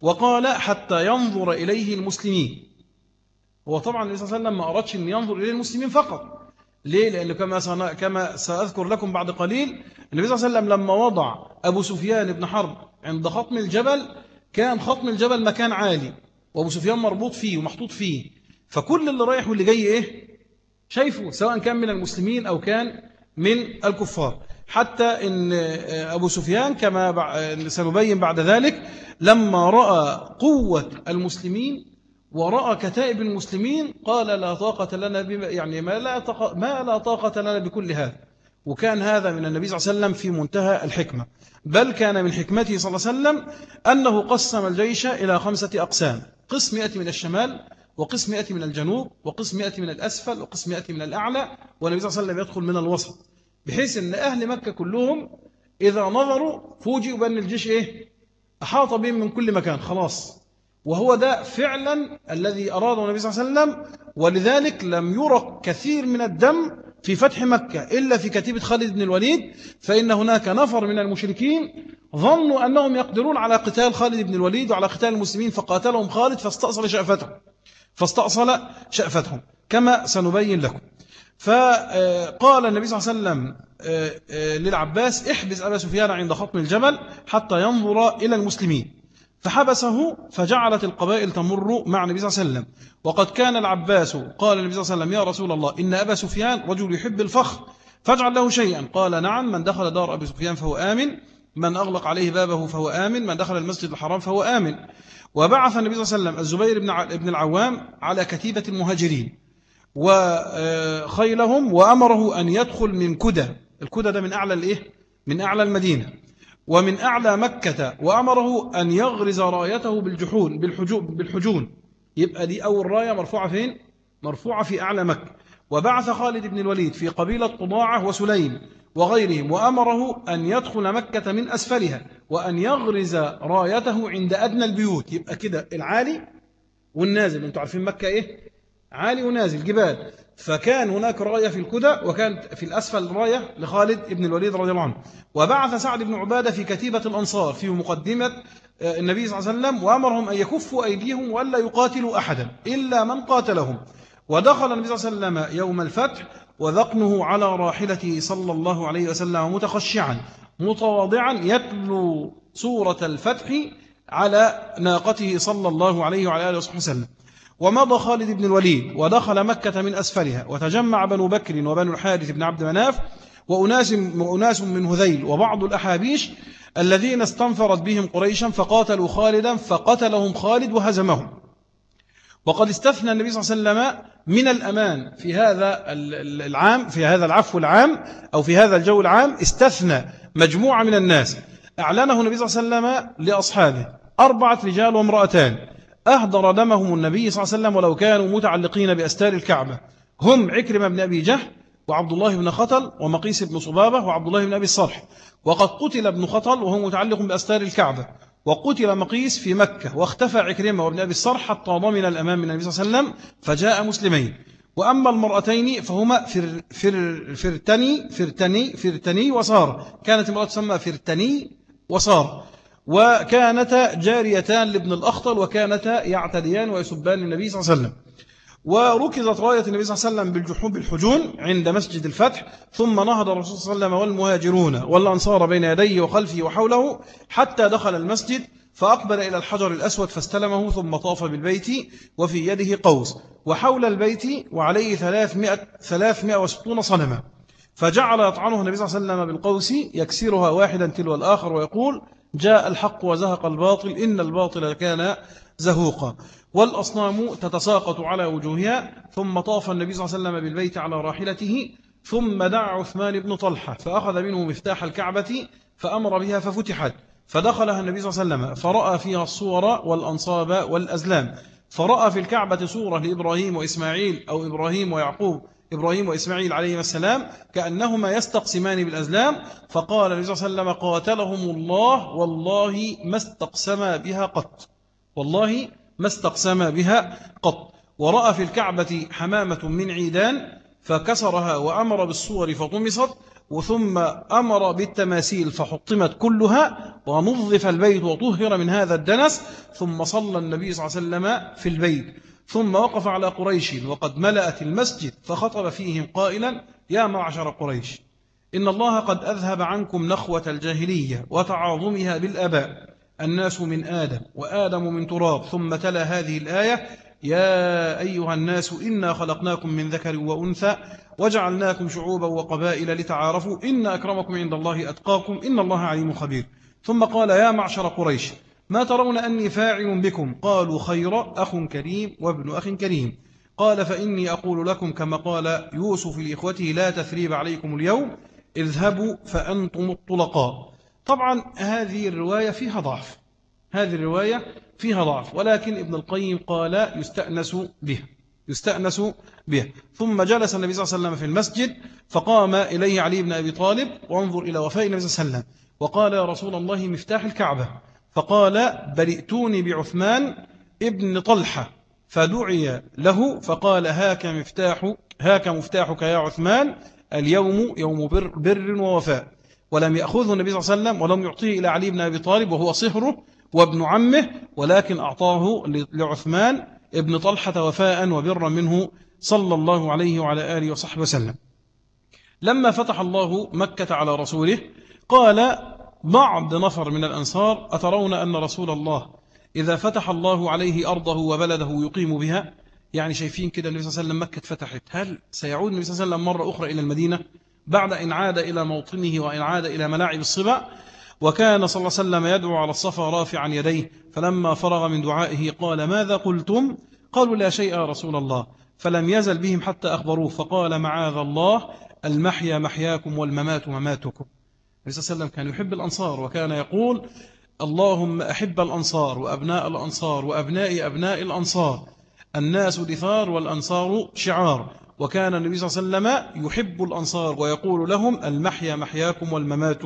وقال حتى ينظر إليه المسلمين. هو طبعا النبي صلى الله عليه وسلم ما أردش أن ينظر إليه المسلمين فقط. ليه؟ لأنه كما, كما سأذكر لكم بعد قليل النبي صلى الله عليه وسلم لما وضع أبو سفيان بن حرب عند خطم الجبل كان خطم الجبل مكان عالي وأبو سفيان مربوط فيه ومحطوط فيه. فكل اللي رايح واللي جاي إيه؟ شايفه سواء كان من المسلمين أو كان من الكفار. حتى إن أبو سفيان كما سنبين بعد ذلك لما رأى قوة المسلمين ورأى كتائب المسلمين قال لا طاقة لنا بما يعني ما لا طاقة ما لا طاقة لنا بكل هذا. وكان هذا من النبي صلى الله عليه وسلم في منتهى الحكمة. بل كان من حكمته صلى الله عليه وسلم أنه قسم الجيش إلى خمسة أقسام. قسم يأتي من الشمال وقسم يأتي من الجنوب وقسم يأتي من الأسفل وقسم يأتي من الأعلى والنبي صلى الله عليه وسلم يدخل من الوسط بحيث أن أهل مكة كلهم إذا نظروا فوجئوا بأن الجيش إيه؟ أحاط بهم من كل مكان خلاص. وهو ده فعلا الذي أراده النبي صلى الله عليه وسلم ولذلك لم يرى كثير من الدم في فتح مكة إلا في كتيبة خالد بن الوليد فإن هناك نفر من المشركين ظنوا أنهم يقدرون على قتال خالد بن الوليد وعلى قتال المسلمين فقاتلهم خالد فاستأصل شأفتهم. فاستأصل شأفتهم كما سنبين لكم. فقال النبي صلى الله عليه وسلم آه، آه، للعباس احبس أبا سفيان عند خطم الجبل حتى ينظر إلى المسلمين. فحبسه فجعلت القبائل تمر مع النبي صلى الله عليه وسلم. وقد كان العباس قال النبي صلى الله عليه وسلم يا رسول الله إن أبا سفيان رجل يحب الفخر فاجعل له شيئا. قال نعم من دخل دار أبي سفيان فهو آمن. من أغلق عليه بابه فهو آمن من دخل المسجد الحرام فهو آمن. وبعث النبي صلى الله عليه وسلم الزبير بن العوام على كتيبة المهاجرين وخيلهم وأمره أن يدخل من كدى. الكدى ده من أعلى الإيه؟ من أعلى المدينة. ومن أعلى مكة وأمره أن يغرز رايته بالجحون بالحجون, بالحجون. يبقى دي أول راية مرفوعة فين؟ مرفوعة في أعلى مكة. وبعث خالد بن الوليد في قبيلة طضاعة وسليم وغيرهم وأمره أن يدخل مكة من أسفلها وأن يغرز رايته عند أدنى البيوت. يبقى كده العالي والنازل. أنتوا عارفين مكة إيه؟ عالي ونازل جبال. فكان هناك راية في الكدى وكان في الأسفل راية لخالد بن الوليد رضي الله عنه. وبعث سعد بن عبادة في كتيبة الأنصار في مقدمة آه، النبي صلى الله عليه وسلم وأمرهم أن يكفوا أيديهم ولا يقاتلوا أحدا إلا من قاتلهم. ودخل النبي صلى الله عليه وسلم يوم الفتح وذقنه على راحلته صلى الله عليه وسلم متخشعا متواضعا يتلو سورة الفتح على ناقته صلى الله عليه وعلى آله وسلم. ومضى خالد بن الوليد ودخل مكة من أسفلها وتجمع بنو بكر وبنو الحارث بن عبد مناف وأناس, وأناس من هذيل وبعض الأحابيش الذين استنفرت بهم قريشا فقاتلوا خالدا فقتلهم خالد وهزمهم. وقد استثنى النبي صلى الله عليه وسلم من الأمان في هذا العام في هذا العفو العام أو في هذا الجو العام استثنى مجموعة من الناس. أعلنه النبي صلى الله عليه وسلم لأصحابه. أربعة رجال وامرأتان. أهدر دمهم النبي صلى الله عليه وسلم ولو كانوا متعلقين بأستار الكعبة. هم عكرمة بن أبي جهل وعبد الله بن خطل ومقيس بن صبابة وعبد الله بن أبي الصرح. وقد قتل ابن خطل وهو متعلق بأستار الكعبة. وقتل مقيس في مكة واختفى عكرمة وابن أبي الصرح حتى ضمن الأمام من النبي صلى الله عليه وسلم فجاء مسلمين. وأما المرأتين فهما فر فر فرتني فرتني فرتني وصار. كانت المرأة تسمى فرتني وصار. وكانتا جاريتان لابن الأخطل وكانتا يعتديان ويسبان النبي صلى الله عليه وسلم. وركزت راية النبي صلى الله عليه وسلم بالجحوم بالحجون عند مسجد الفتح ثم نهض الرسول صلى الله عليه وسلم والمهاجرون والأنصار بين يديه وخلفه وحوله حتى دخل المسجد فأقبل إلى الحجر الأسود فاستلمه ثم طاف بالبيت وفي يده قوس. وحول البيت وعليه ثلاثمائة, ثلاثمائة وستون صنما. فجعل يطعنه النبي صلى الله عليه وسلم بالقوس يكسرها واحدا تلو الآخر ويقول جاء الحق وزهق الباطل إن الباطل كان زهوقا. والأصنام تتساقط على وجوهها ثم طاف النبي صلى الله عليه وسلم بالبيت على راحلته ثم دعا عثمان بن طلحة فأخذ منه مفتاح الكعبة فأمر بها ففتحت. فدخلها النبي صلى الله عليه وسلم فرأى فيها الصور والأنصاب والأزلام. فرأى في الكعبة صورة لإبراهيم وإسماعيل أو إبراهيم ويعقوب إبراهيم وإسماعيل عليهما السلام كأنهما يستقسمان بالأزلام. فقال النبي صلى الله عليه وسلم قاتلهم الله والله ما استقسما بها قط. والله ما استقسما بها قط. ورأى في الكعبة حمامة من عيدان فكسرها وأمر بالصور فطمست وثم أمر بالتماثيل فحطمت كلها ونظف البيت وطهر من هذا الدنس ثم صلى النبي صلى الله عليه وسلم في البيت. ثم وقف على قريش وقد ملأت المسجد فخطب فيهم قائلا يا معشر قريش إن الله قد أذهب عنكم نخوة الجاهلية وتعاظمها بالأباء. الناس من آدم وآدم من تراب ثم تلا هذه الآية يا أيها الناس إنا خلقناكم من ذكر وأنثى وجعلناكم شعوبا وقبائل لتعارفوا إن أكرمكم عند الله أتقاكم إن الله عليم خبير. ثم قال يا معشر قريش ما ترون أني فاعل بكم؟ قالوا خير أخ كريم وابن أخ كريم. قال فإني أقول لكم كما قال يوسف لإخوته لا تثريب عليكم اليوم اذهبوا فأنتم الطلقاء. طبعا هذه الرواية فيها ضعف. هذه الرواية فيها ضعف. ولكن ابن القيم قال يستأنس به يستأنس به ثم جلس النبي صلى الله عليه وسلم في المسجد فقام إليه علي بن أبي طالب وانظر إلى وفاء النبي صلى الله عليه وسلم. وقال يا رسول الله مفتاح الكعبة. فقال برئتوني بعثمان ابن طلحة. فدعي له فقال هاك مفتاح هاك مفتاحك يا عثمان. اليوم يوم بر, بر ووفاء. ولم يأخذه النبي صلى الله عليه وسلم ولم يعطيه إلى علي بن أبي طالب وهو صهره وابن عمه ولكن أعطاه لعثمان ابن طلحة وفاء وبرا منه صلى الله عليه وعلى آله وصحبه وسلم. لما فتح الله مكة على رسوله قال بعض نفر من الأنصار؟ أترون أن رسول الله إذا فتح الله عليه أرضه وبلده يقيم بها؟ يعني شايفين كده النبي صلى الله عليه وسلم مكة فتحت هل سيعود النبي صلى الله عليه وسلم مرة أخرى إلى المدينة؟ بعد إن عاد إلى موطنه وإن عاد إلى ملاعب الصبا وكان صلى الله عليه وسلم يدعو على الصفا رافعا يديه فلما فرغ من دعائه قال ماذا قلتم؟ قالوا لا شيء يا رسول الله. فلم يزل بهم حتى أخبروه فقال معاذ الله المحيا محياكم والممات مماتكم. صلى الله عليه وسلم كان يحب الأنصار وكان يقول اللهم أحب الأنصار وأبناء الأنصار وأبناء أبناء الأنصار الناس دثار والأنصار شعار. وكان النبي صلى الله عليه وسلم يحب الأنصار ويقول لهم المحيا محياكم والممات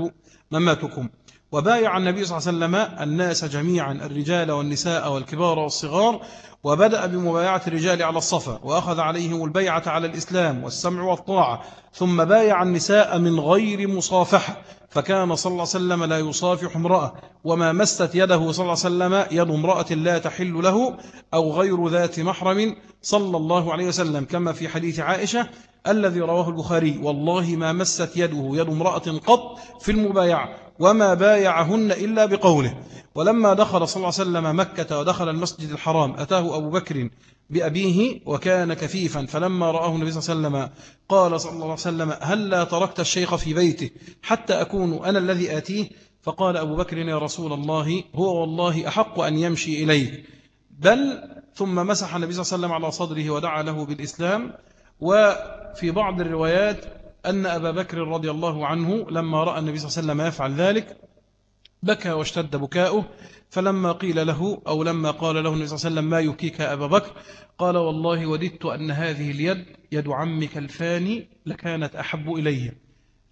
مماتكم. وبايع النبي صلى الله عليه وسلم الناس جميعا الرجال والنساء والكبار والصغار. وبدأ بمبايعة الرجال على الصفا وأخذ عليهم البيعة على الإسلام والسمع والطاعة. ثم بايع النساء من غير مصافحة. فكان صلى الله عليه وسلم لا يصافح امرأة وما مست يده صلى الله عليه وسلم يد امرأة لا تحل له أو غير ذات محرم صلى الله عليه وسلم كما في حديث عائشة الذي رواه البخاري والله ما مست يده يد امرأة قط في المبايعة وما بايعهن إلا بقوله. ولما دخل صلى الله عليه وسلم مكة ودخل المسجد الحرام أتاه أبو بكر بأبيه وكان كفيفا. فلما رآه النبي صلى الله عليه وسلم قال صلى الله عليه وسلم هل لا تركت الشيخ في بيته حتى أكون أنا الذي آتيه؟ فقال أبو بكر يا رسول الله هو والله أحق أن يمشي إليه. بل ثم مسح النبي صلى الله عليه وسلم على صدره ودعا له بالإسلام. وفي بعض الروايات أن أبا بكر رضي الله عنه لما رأى النبي صلى الله عليه وسلم يفعل ذلك بكى واشتد بكاؤه. فلما قيل له أو لما قال له النبي صلى الله عليه وسلم ما يبكيك أبا بكر؟ قال والله وددت أن هذه اليد يد عمك الفاني لكانت أحب إلي.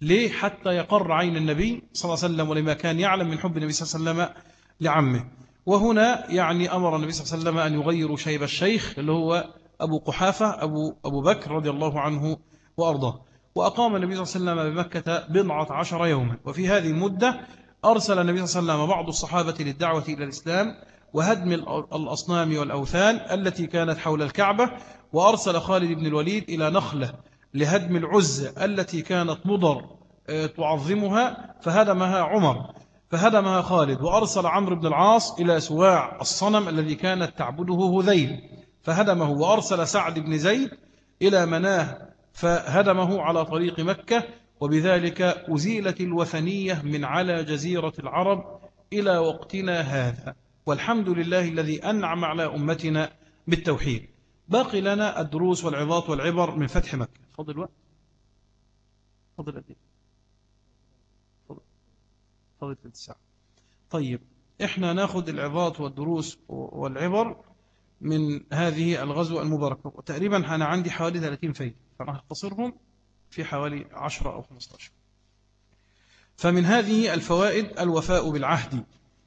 ليه؟ حتى يقر عين النبي صلى الله عليه وسلم ولما كان يعلم من حب النبي صلى الله عليه وسلم لعمه. وهنا يعني أمر النبي صلى الله عليه وسلم أن يغيروا شيب الشيخ اللي هو أبو قحافة أبو, أبو بكر رضي الله عنه وأرضاه. وأقام النبي صلى الله عليه وسلم بمكة بضعة عشر يوما. وفي هذه المدة أرسل النبي صلى الله عليه وسلم بعض الصحابة للدعوة إلى الإسلام وهدم الأصنام والأوثان التي كانت حول الكعبة وأرسل خالد بن الوليد إلى نخلة لهدم العزة التي كانت مضر آه، تعظمها فهدمها عمر فهدمها خالد وأرسل عمرو بن العاص إلى سواع الصنم الذي كانت تعبده هذيل فهدمه وأرسل سعد بن زيد إلى مناه فهدمه على طريق مكة وبذلك أزيلت الوثنية من على جزيرة العرب إلى وقتنا هذا. والحمد لله الذي أنعم على أمتنا بالتوحيد. باقي لنا الدروس والعظات والعبر من فتح مكة. فضل وقت فضل قد فضل فضل الساعة طيب إحنا ناخد العظات والدروس والعبر من هذه الغزوة المباركة. وتقريبا أنا عندي حوالي 30 فايدة فأنا هختصرهم في حوالي 10 أو 15 فمن هذه الفوائد الوفاء بالعهد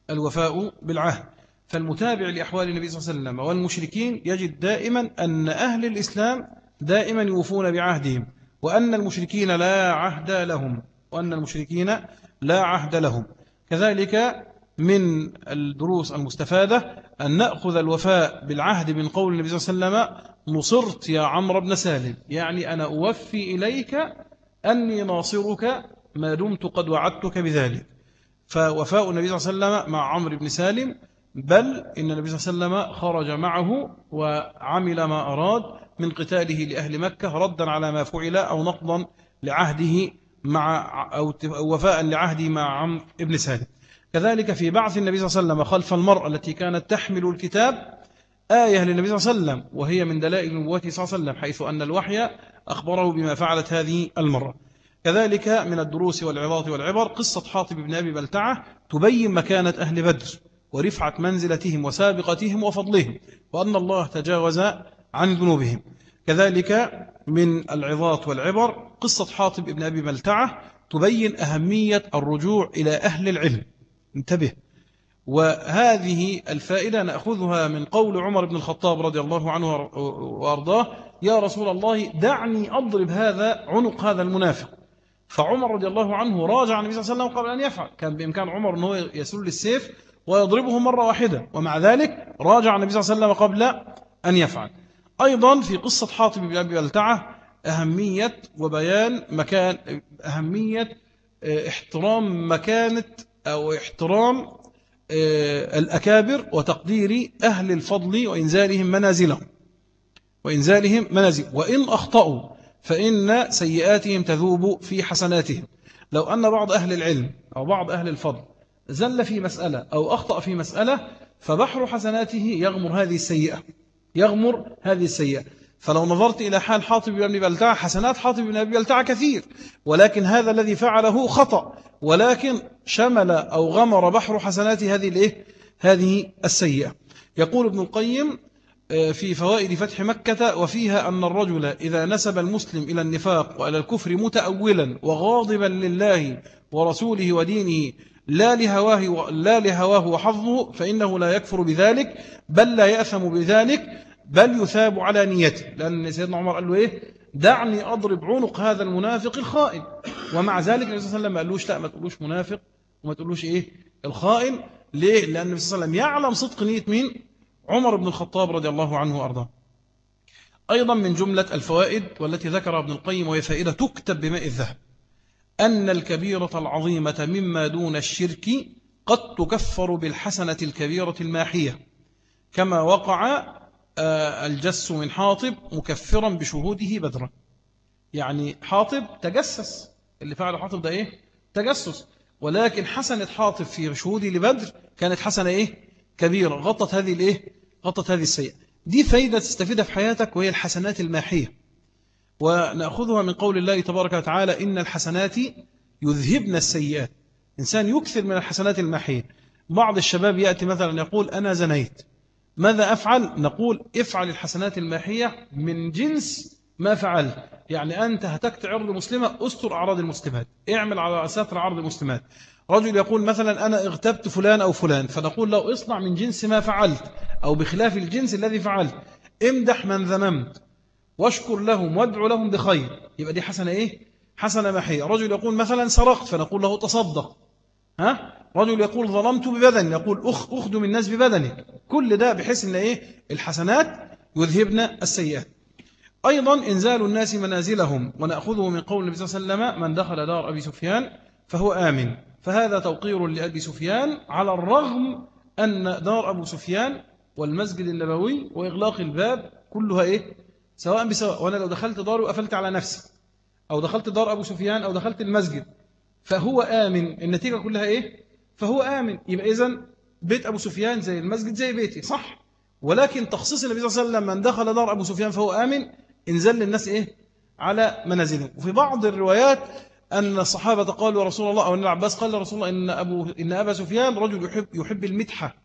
الوفاء بالعهد. فالمتابع لأحوال النبي صلى الله عليه وسلم والمشركين يجد دائما أن أهل الإسلام دائما يوفون بعهدهم وأن المشركين لا عهد لهم وأن المشركين لا عهد لهم. كذلك من الدروس المستفادة أن نأخذ الوفاء بالعهد من قول النبي صلى الله عليه وسلم نصرت يا عمرو بن سالم. يعني أنا أوفي إليك أني ناصرك ما دمت قد وعدتك بذلك. فوفاء النبي صلى الله عليه وسلم مع عمرو بن سالم بل إن النبي صلى الله عليه وسلم خرج معه وعمل ما أراد من قتاله لأهل مكة ردا على ما فعل أو نقضا لعهده مع أو وفاء لعهده مع عمرو بن سالم. كذلك في بعث النبي صلى الله عليه وسلم خلف المرأة التي كانت تحمل الكتاب آية للنبي صلى الله عليه وسلم وهي من دلائل نبوته صلى الله عليه وسلم حيث أن الوحي أخبره بما فعلت هذه المرة. كذلك من الدروس والعظات والعبر قصة حاطب بن أبي بلتعة تبين مكانة أهل بدر ورفعة منزلتهم وسابقتهم وفضلهم وأن الله تجاوز عن ذنوبهم. كذلك من العظات والعبر قصة حاطب بن أبي بلتعة تبين أهمية الرجوع إلى أهل العلم. انتبه. وهذه الفائدة نأخذها من قول عمر بن الخطاب رضي الله عنه وأرضاه يا رسول الله دعني أضرب هذا عنق هذا المنافق. فعمر رضي الله عنه راجع النبي صلى الله عليه وسلم قبل أن يفعل. كان بإمكان عمر أنه يسل السيف ويضربه مرة واحدة ومع ذلك راجع النبي صلى الله عليه وسلم قبل أن يفعل. أيضا في قصة حاطب بن أبي بلتعة أهمية وبيان مكان أهمية احترام مكانة أو احترام الأكابر وتقدير أهل الفضل وإنزالهم منازلهم. وإنزالهم منازل. وإن أخطأوا فإن سيئاتهم تذوب في حسناتهم. لو أن بعض أهل العلم أو بعض أهل الفضل زل في مسألة أو أخطأ في مسألة فبحر حسناته يغمر هذه السيئة. يغمر هذه السيئة. فلو نظرت إلى حال حاطب بن أبي بلتع حسنات حاطب بن أبي بلتع كثير. ولكن هذا الذي فعله خطأ. ولكن شمل أو غمر بحر حسنات هذه الإيه؟ هذه السيئة. يقول ابن القيم آه، في فوائد فتح مكة وفيها أن الرجل إذا نسب المسلم إلى النفاق وإلى الكفر متأولا وغاضبا لله ورسوله ودينه لا لهواه, لا لهواه وحظه فإنه لا يكفر بذلك بل لا يأثم بذلك بل يثاب على نيته. لأن سيدنا عمر قال له إيه؟ دعني أضرب عنق هذا المنافق الخائن. ومع ذلك النبي صلى الله عليه وسلم ما قالوش لا ما تقولوش منافق وما تقولوش إيه؟ الخائن. ليه؟ لأن النبي صلى الله عليه وسلم يعلم صدق نية مين؟ عمر بن الخطاب رضي الله عنه وأرضاه. أيضا من جملة الفوائد والتي ذكرها ابن القيم وهي فائدة تكتب بماء الذهب. أن الكبيرة العظيمة مما دون الشرك قد تكفر بالحسنة الكبيرة الماحية كما وقع الجس من حاطب مكفرا بشهوده بدرا. يعني حاطب تجسس. اللي فعله حاطب ده إيه؟ تجسس. ولكن حسنة حاطب في شهوده لبدر كانت حسنة إيه؟ كبيرة. غطت هذه الإيه؟ غطت هذه السيئة. دي فايدة تستفيدها في حياتك وهي الحسنات الماحية. ونأخذها من قول الله تبارك وتعالى إن الحسنات يذهبن السيئات. إنسان يكثر من الحسنات الماحية. بعض الشباب يأتي مثلا يقول أنا زنيت. ماذا أفعل؟ نقول افعل الحسنات الماحية من جنس ما فعل يعني أنت هتكت عرض مسلمة أستر أعراض المسلمات. اعمل على ستر عرض المسلمات. رجل يقول مثلا أنا اغتبت فلان أو فلان فنقول له اصنع من جنس ما فعلت أو بخلاف الجنس الذي فعلت. امدح من ذممت واشكر لهم وادعو لهم بخير. يبقى دي حسنة إيه؟ حسنة محية رجل يقول مثلا سرقت فنقول له تصدق. ها؟ رجل يقول ظلمت ببدن يقول أخ أخدم الناس ببدنك كل ده بحيث أن إيه؟ الحسنات يذهبن السيئات. أيضا إنزال الناس منازلهم ونأخذه من قول النبي صلى الله عليه وسلم من دخل دار أبي سفيان فهو آمن. فهذا توقير لأبي سفيان على الرغم أن دار أبو سفيان والمسجد النبوي وإغلاق الباب كلها إيه؟ سواء بسواء. وأنا لو دخلت دار وقفلت على نفسي أو دخلت دار أبو سفيان أو دخلت المسجد. فهو آمن. النتيجة كلها إيه؟ فهو آمن. يبقى إذن بيت أبو سفيان زي المسجد زي بيتي صح؟ ولكن تخصيص النبي صلى الله عليه وسلم من دخل دار أبو سفيان فهو آمن انزل للناس إيه؟ على منازلهم وفي بعض الروايات أن الصحابة قالوا رسول الله أو أن العباس قال لرسول الله إن, أبو إن أبا سفيان رجل يحب, يحب المدحة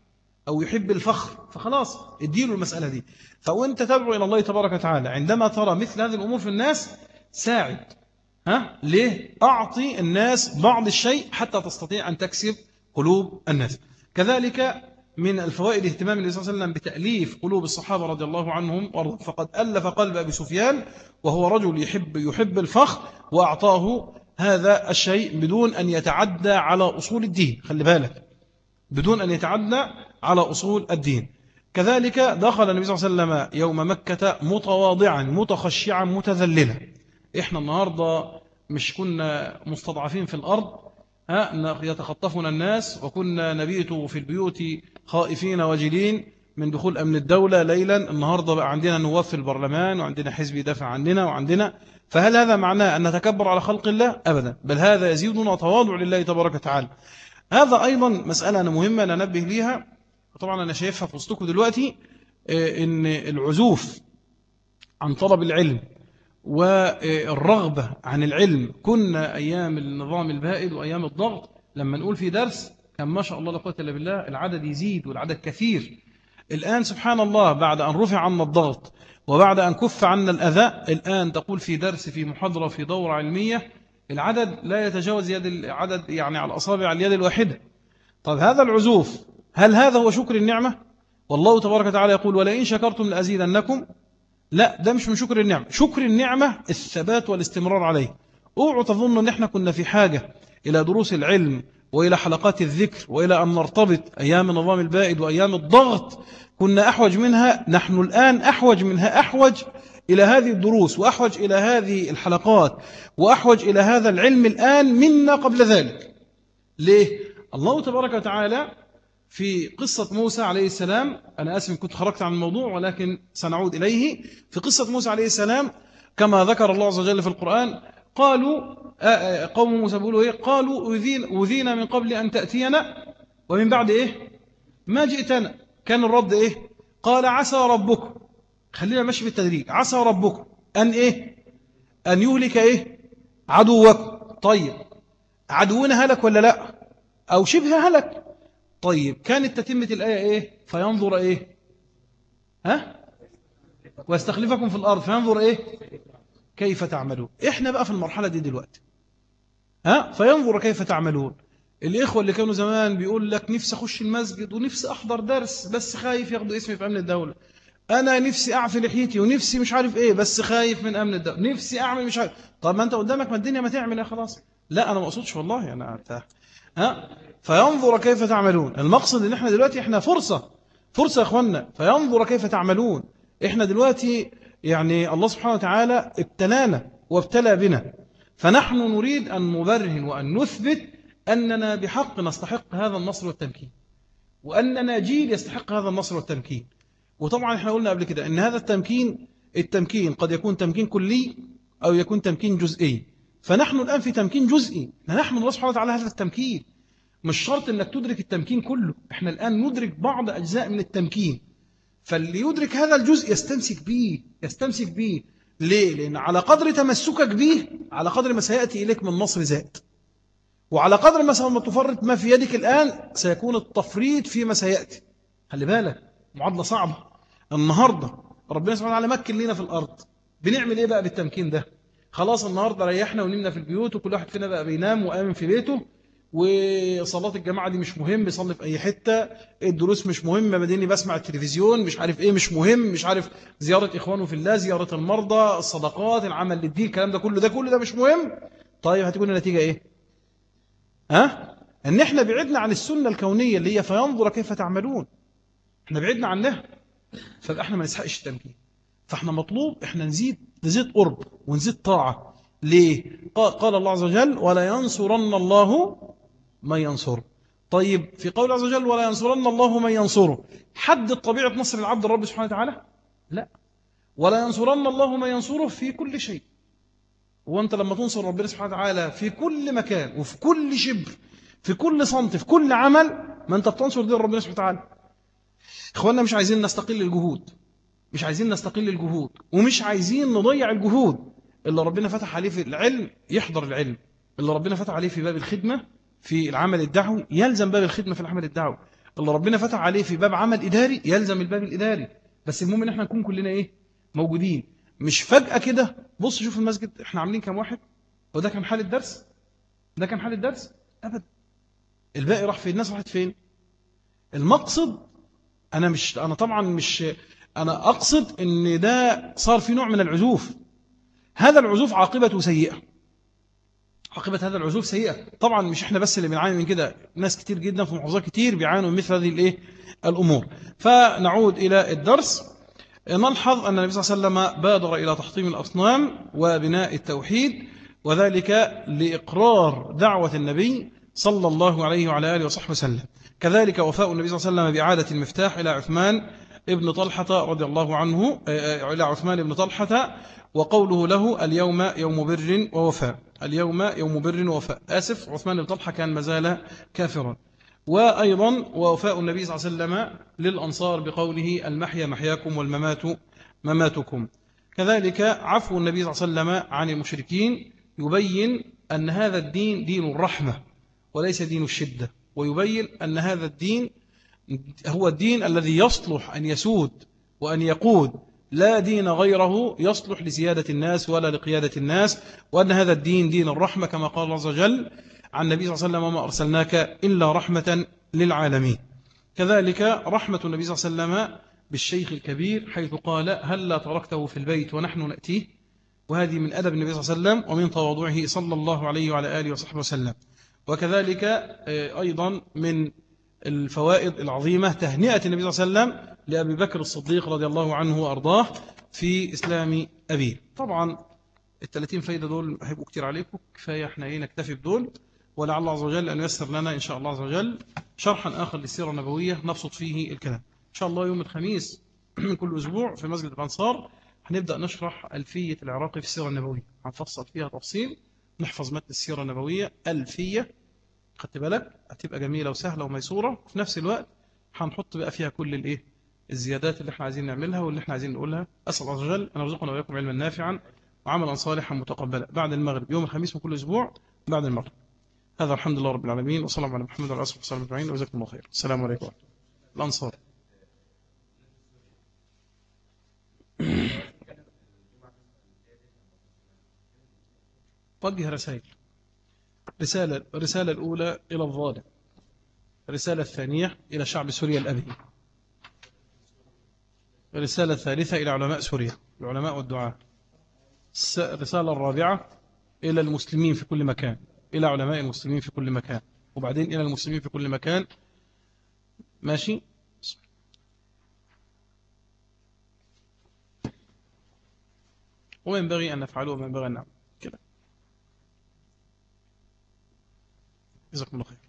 أو يحب الفخر. فخلاص اديله المسألة دي. فوانت تدعو إلى الله تبارك وتعالى. عندما ترى مثل هذه الأمور في الناس ساعد. ها؟ ليه؟ أعطي الناس بعض الشيء حتى تستطيع أن تكسب قلوب الناس. كذلك من الفوائد اهتمام النبي صلى الله عليه وسلم بتأليف قلوب الصحابة رضي الله عنهم فقد ألف قلب أبي سفيان وهو رجل يحب يحب الفخر وأعطاه هذا الشيء بدون أن يتعدى على أصول الدين. خلي بالك. بدون أن يتعدى على أصول الدين. كذلك دخل النبي صلى الله عليه وسلم يوم مكة متواضعا متخشعا متذللا. إحنا النهاردة مش كنا مستضعفين في الأرض ها يتخطفنا الناس وكنا نبيت في البيوت خائفين وجلين من دخول أمن الدولة ليلا. النهاردة بقى عندنا نواب في البرلمان وعندنا حزب يدافع عننا وعندنا فهل هذا معناه أن نتكبر على خلق الله؟ أبدا. بل هذا يزيدنا تواضع لله تبارك وتعالى. هذا أيضا مسألة مهمة ننبه ليها. طبعا أنا شايفها في وسطكم دلوقتي آه، إن العزوف عن طلب العلم والرغبة عن العلم. كنا أيام النظام البائد وأيام الضغط. لما نقول في درس كان ما شاء الله لا قوة إلا بالله العدد يزيد والعدد كثير. الآن سبحان الله بعد أن رفع عنا الضغط وبعد أن كف عنا الأذى الآن تقول في درس في محاضرة في دورة علمية العدد لا يتجاوز يد العدد يعني على الأصابع اليد الواحدة. طيب هذا العزوف هل هذا هو شكر النعمة؟ والله تبارك وتعالى يقول ولئن شكرتم لأزيدنكم لا ده مش من شكر النعمة. شكر النعمة الثبات والاستمرار عليه. أوعوا تظنوا إن إحنا كنا في حاجة. إلى دروس العلم وإلى حلقات الذكر وإلى أن نرتبط. أيام النظام البائد وأيام الضغط كنا أحوج منها. نحن الآن أحوج منها. أحوج إلى هذه الدروس وأحوج إلى هذه الحلقات وأحوج إلى هذا العلم الآن منا قبل ذلك. ليه؟ الله تبارك وتعالى في قصة موسى عليه السلام أنا آسف كنت خرجت عن الموضوع ولكن سنعود إليه. في قصة موسى عليه السلام كما ذكر الله عز وجل في القرآن قالوا قوم موسى بيقولوا إيه؟ قالوا أذينا من قبل أن تأتينا ومن بعد إيه؟ ما جئتنا. كان الرد إيه؟ قال عسى ربكم خلينا ماشي بالتدريج عسى ربكم أن إيه؟ أن يهلك إيه؟ عدوكم طيب عدونا هلك ولا لا؟ أو شبه هلك. طيب كانت تتمة الآية إيه؟ فينظر إيه؟ ها؟ واستخلفكم في الأرض فينظر إيه؟ كيف تعملون. إحنا بقى في المرحلة دي دلوقتي. ها؟ فينظر كيف تعملون. الإخوة اللي كانوا زمان بيقول لك نفسي أخش المسجد ونفسي أحضر درس بس خايف ياخدوا اسمي في أمن الدولة. أنا نفسي أعفي لحيتي ونفسي مش عارف إيه بس خايف من أمن الدولة. نفسي أعمل مش عارف. طب ما أنت قدامك ما الدنيا ما تعمل يا خلاص. لا أنا ما أقصدش والله أنا أنت ها؟ فينظر كيف تعملون. المقصد إن إحنا دلوقتي إحنا فرصة فرصة يا أخوانا. فينظر كيف تعملون. إحنا دلوقتي يعني الله سبحانه وتعالى ابتلانا وابتلى بنا. فنحن نريد أن نبرهن وأن نثبت أننا بحق نستحق هذا النصر والتمكين. وأننا جيل يستحق هذا النصر والتمكين. وطبعا إحنا قلنا قبل كده أن هذا التمكين التمكين قد يكون تمكين كلي أو يكون تمكين جزئي. فنحن الآن في تمكين جزئي. نحن الله سبحانه وتعالى هذا التمكين. مش شرط أنك تدرك التمكين كله. إحنا الآن ندرك بعض أجزاء من التمكين. فاللي يدرك هذا الجزء يستمسك به يستمسك به ليه؟ لأن على قدر تمسكك به على قدر ما سيأتي إليك من نصر زائد وعلى قدر ما تفرط ما في يدك الآن سيكون التفريط فيما سيأتي. خلي بالك معادلة صعبة. النهاردة ربنا سبحانه وتعالى مكن لنا في الأرض. بنعمل إيه بقى بالتمكين ده؟ خلاص النهاردة ريحنا ونمنا في البيوت وكل واحد فينا بقى بينام وآمن في بيته. وصلاة الجماعة دي مش مهم بيصلي في أي حتة. الدروس مش مهمة مديني بسمع التلفزيون مش عارف إيه مش مهم مش عارف زيارة إخوانه في الله زيارة المرضى الصدقات العمل للدين الكلام ده كله. ده كله ده مش مهم. طيب هتكون النتيجة إيه؟ ها؟ أن إحنا بعدنا عن السنة الكونية اللي هي فينظر كيف تعملون. إحنا بعدنا عنها. فبقى إحنا ما نسحقش التمكين. فإحنا مطلوب إحنا نزيد نزيد قرب ونزيد طاعة. ليه؟ قال الله عز وجل ولا ينصرن الله من ينصره طيب في قول عز وجل ولا ينصرن الله من ينصره حد طبيعة نصر العبد الرب سبحانه وتعالى؟ لا. ولا ينصرن الله من ينصره في كل شيء. وانت لما تنصر ربنا سبحانه وتعالى في كل مكان وفي كل شبر في كل صمت في كل عمل ما انت بتنصر دين ربنا سبحانه وتعالى. إخواننا مش عايزين نستقل الجهود مش عايزين نستقل الجهود ومش عايزين نضيع الجهود. اللي ربنا فتح عليه في العلم يحضر العلم. اللي ربنا فتح عليه في باب الخدمة في العمل الدعوي يلزم باب الخدمة في العمل الدعوي. اللي ربنا فتح عليه في باب عمل إداري يلزم الباب الإداري. بس المهم إن إحنا نكون كلنا إيه؟ موجودين. مش فجأة كده بص شوف المسجد إحنا عاملين كام واحد؟ وده كان حال الدرس؟ ده كان حال الدرس؟ أبدا الباقي راح فين؟ الناس راحت فين؟ المقصد أنا مش أنا طبعا مش أنا أقصد إن ده صار في نوع من العزوف. هذا العزوف عاقبته سيئة. عاقبة هذا العزوف سيئة. طبعا مش إحنا بس اللي بنعاني من كده ناس كتير جدا في محافظات كتير بيعانوا من مثل هذه الإيه؟ الأمور. فنعود إلى الدرس. نلحظ أن النبي صلى الله عليه وسلم بادر إلى تحطيم الأصنام وبناء التوحيد وذلك لإقرار دعوة النبي صلى الله عليه وعلى آله وصحبه وسلم. كذلك وفاء النبي صلى الله عليه وسلم بإعادة المفتاح إلى عثمان ابن طلحة رضي الله عنه آه، إلى عثمان ابن طلحة وقوله له اليوم يوم بر ووفاء. اليوم يوم بر ووفاء. آسف عثمان بن طلحة كان مازال كافرا. وأيضا ووفاء النبي صلى الله عليه وسلم للأنصار بقوله المحيا محياكم والممات مماتكم. كذلك عفو النبي صلى الله عليه وسلم عن المشركين يبين أن هذا الدين دين الرحمة وليس دين الشدة ويبين أن هذا الدين هو الدين الذي يصلح أن يسود وأن يقود. لا دين غيره يصلح لزيادة الناس ولا لقيادة الناس وأن هذا الدين دين الرحمة كما قال الله عز وجل عن النبي صلى الله عليه وسلم وما أرسلناك إلا رحمة للعالمين. كذلك رحمة النبي صلى الله عليه وسلم بالشيخ الكبير حيث قال هل لا تركته في البيت ونحن نأتيه؟ وهذه من أدب النبي صلى الله عليه وسلم ومن تواضعه صلى الله عليه وعلى آله وصحبه وسلم. وكذلك آه، أيضا من الفوائد العظيمة تهنئة النبي صلى الله عليه وسلم لأبي بكر الصديق رضي الله عنه وأرضاه في إسلام أبيه. طبعا الثلاثين فايدة دول هيبقوا كتير عليكم كفاية إحنا إيه نكتفي بدول. ولعل الله عز وجل أن يسر لنا إن شاء الله عز وجل شرحا آخر للسيرة النبوية نبسط فيه الكلام. إن شاء الله يوم الخميس من كل أسبوع في مسجد الأنصار هنبدأ نشرح ألفية العراقي في السيرة النبوية. هنفصل فيها تفصيل نحفظ متن السيرة النبوية ألفية خدت بالك؟ هتبقى جميلة وسهلة وميسورة. وفي نفس الوقت هنحط بقى فيها كل الإيه؟ الزيادات اللي إحنا عايزين نعملها واللي إحنا عايزين نقولها. أسأل الله عز وجل أن يرزقنا وإياكم علما نافعا وعملا صالحا متقبلا. بعد المغرب يوم الخميس من كل أسبوع بعد المغرب. هذا الحمد لله رب العالمين. وصلى الله على محمد وعلى آله وصحبه أجمعين. وجزاكم الله خير. السلام عليكم. الأنصار. وجه رسائل. رسالة الرسالة الأولى إلى الظالم. الرسالة الثانية إلى شعب سوريا الأبي الرسالة الثالثة إلى علماء سوريا العلماء والدعاء الرسالة الرابعة إلى المسلمين في كل مكان إلى علماء المسلمين في كل مكان. وبعدين إلى المسلمين في كل مكان. ماشي؟ وما ينبغي أن نفعله وما ينبغي أن نعمل كده جزاكم الله خير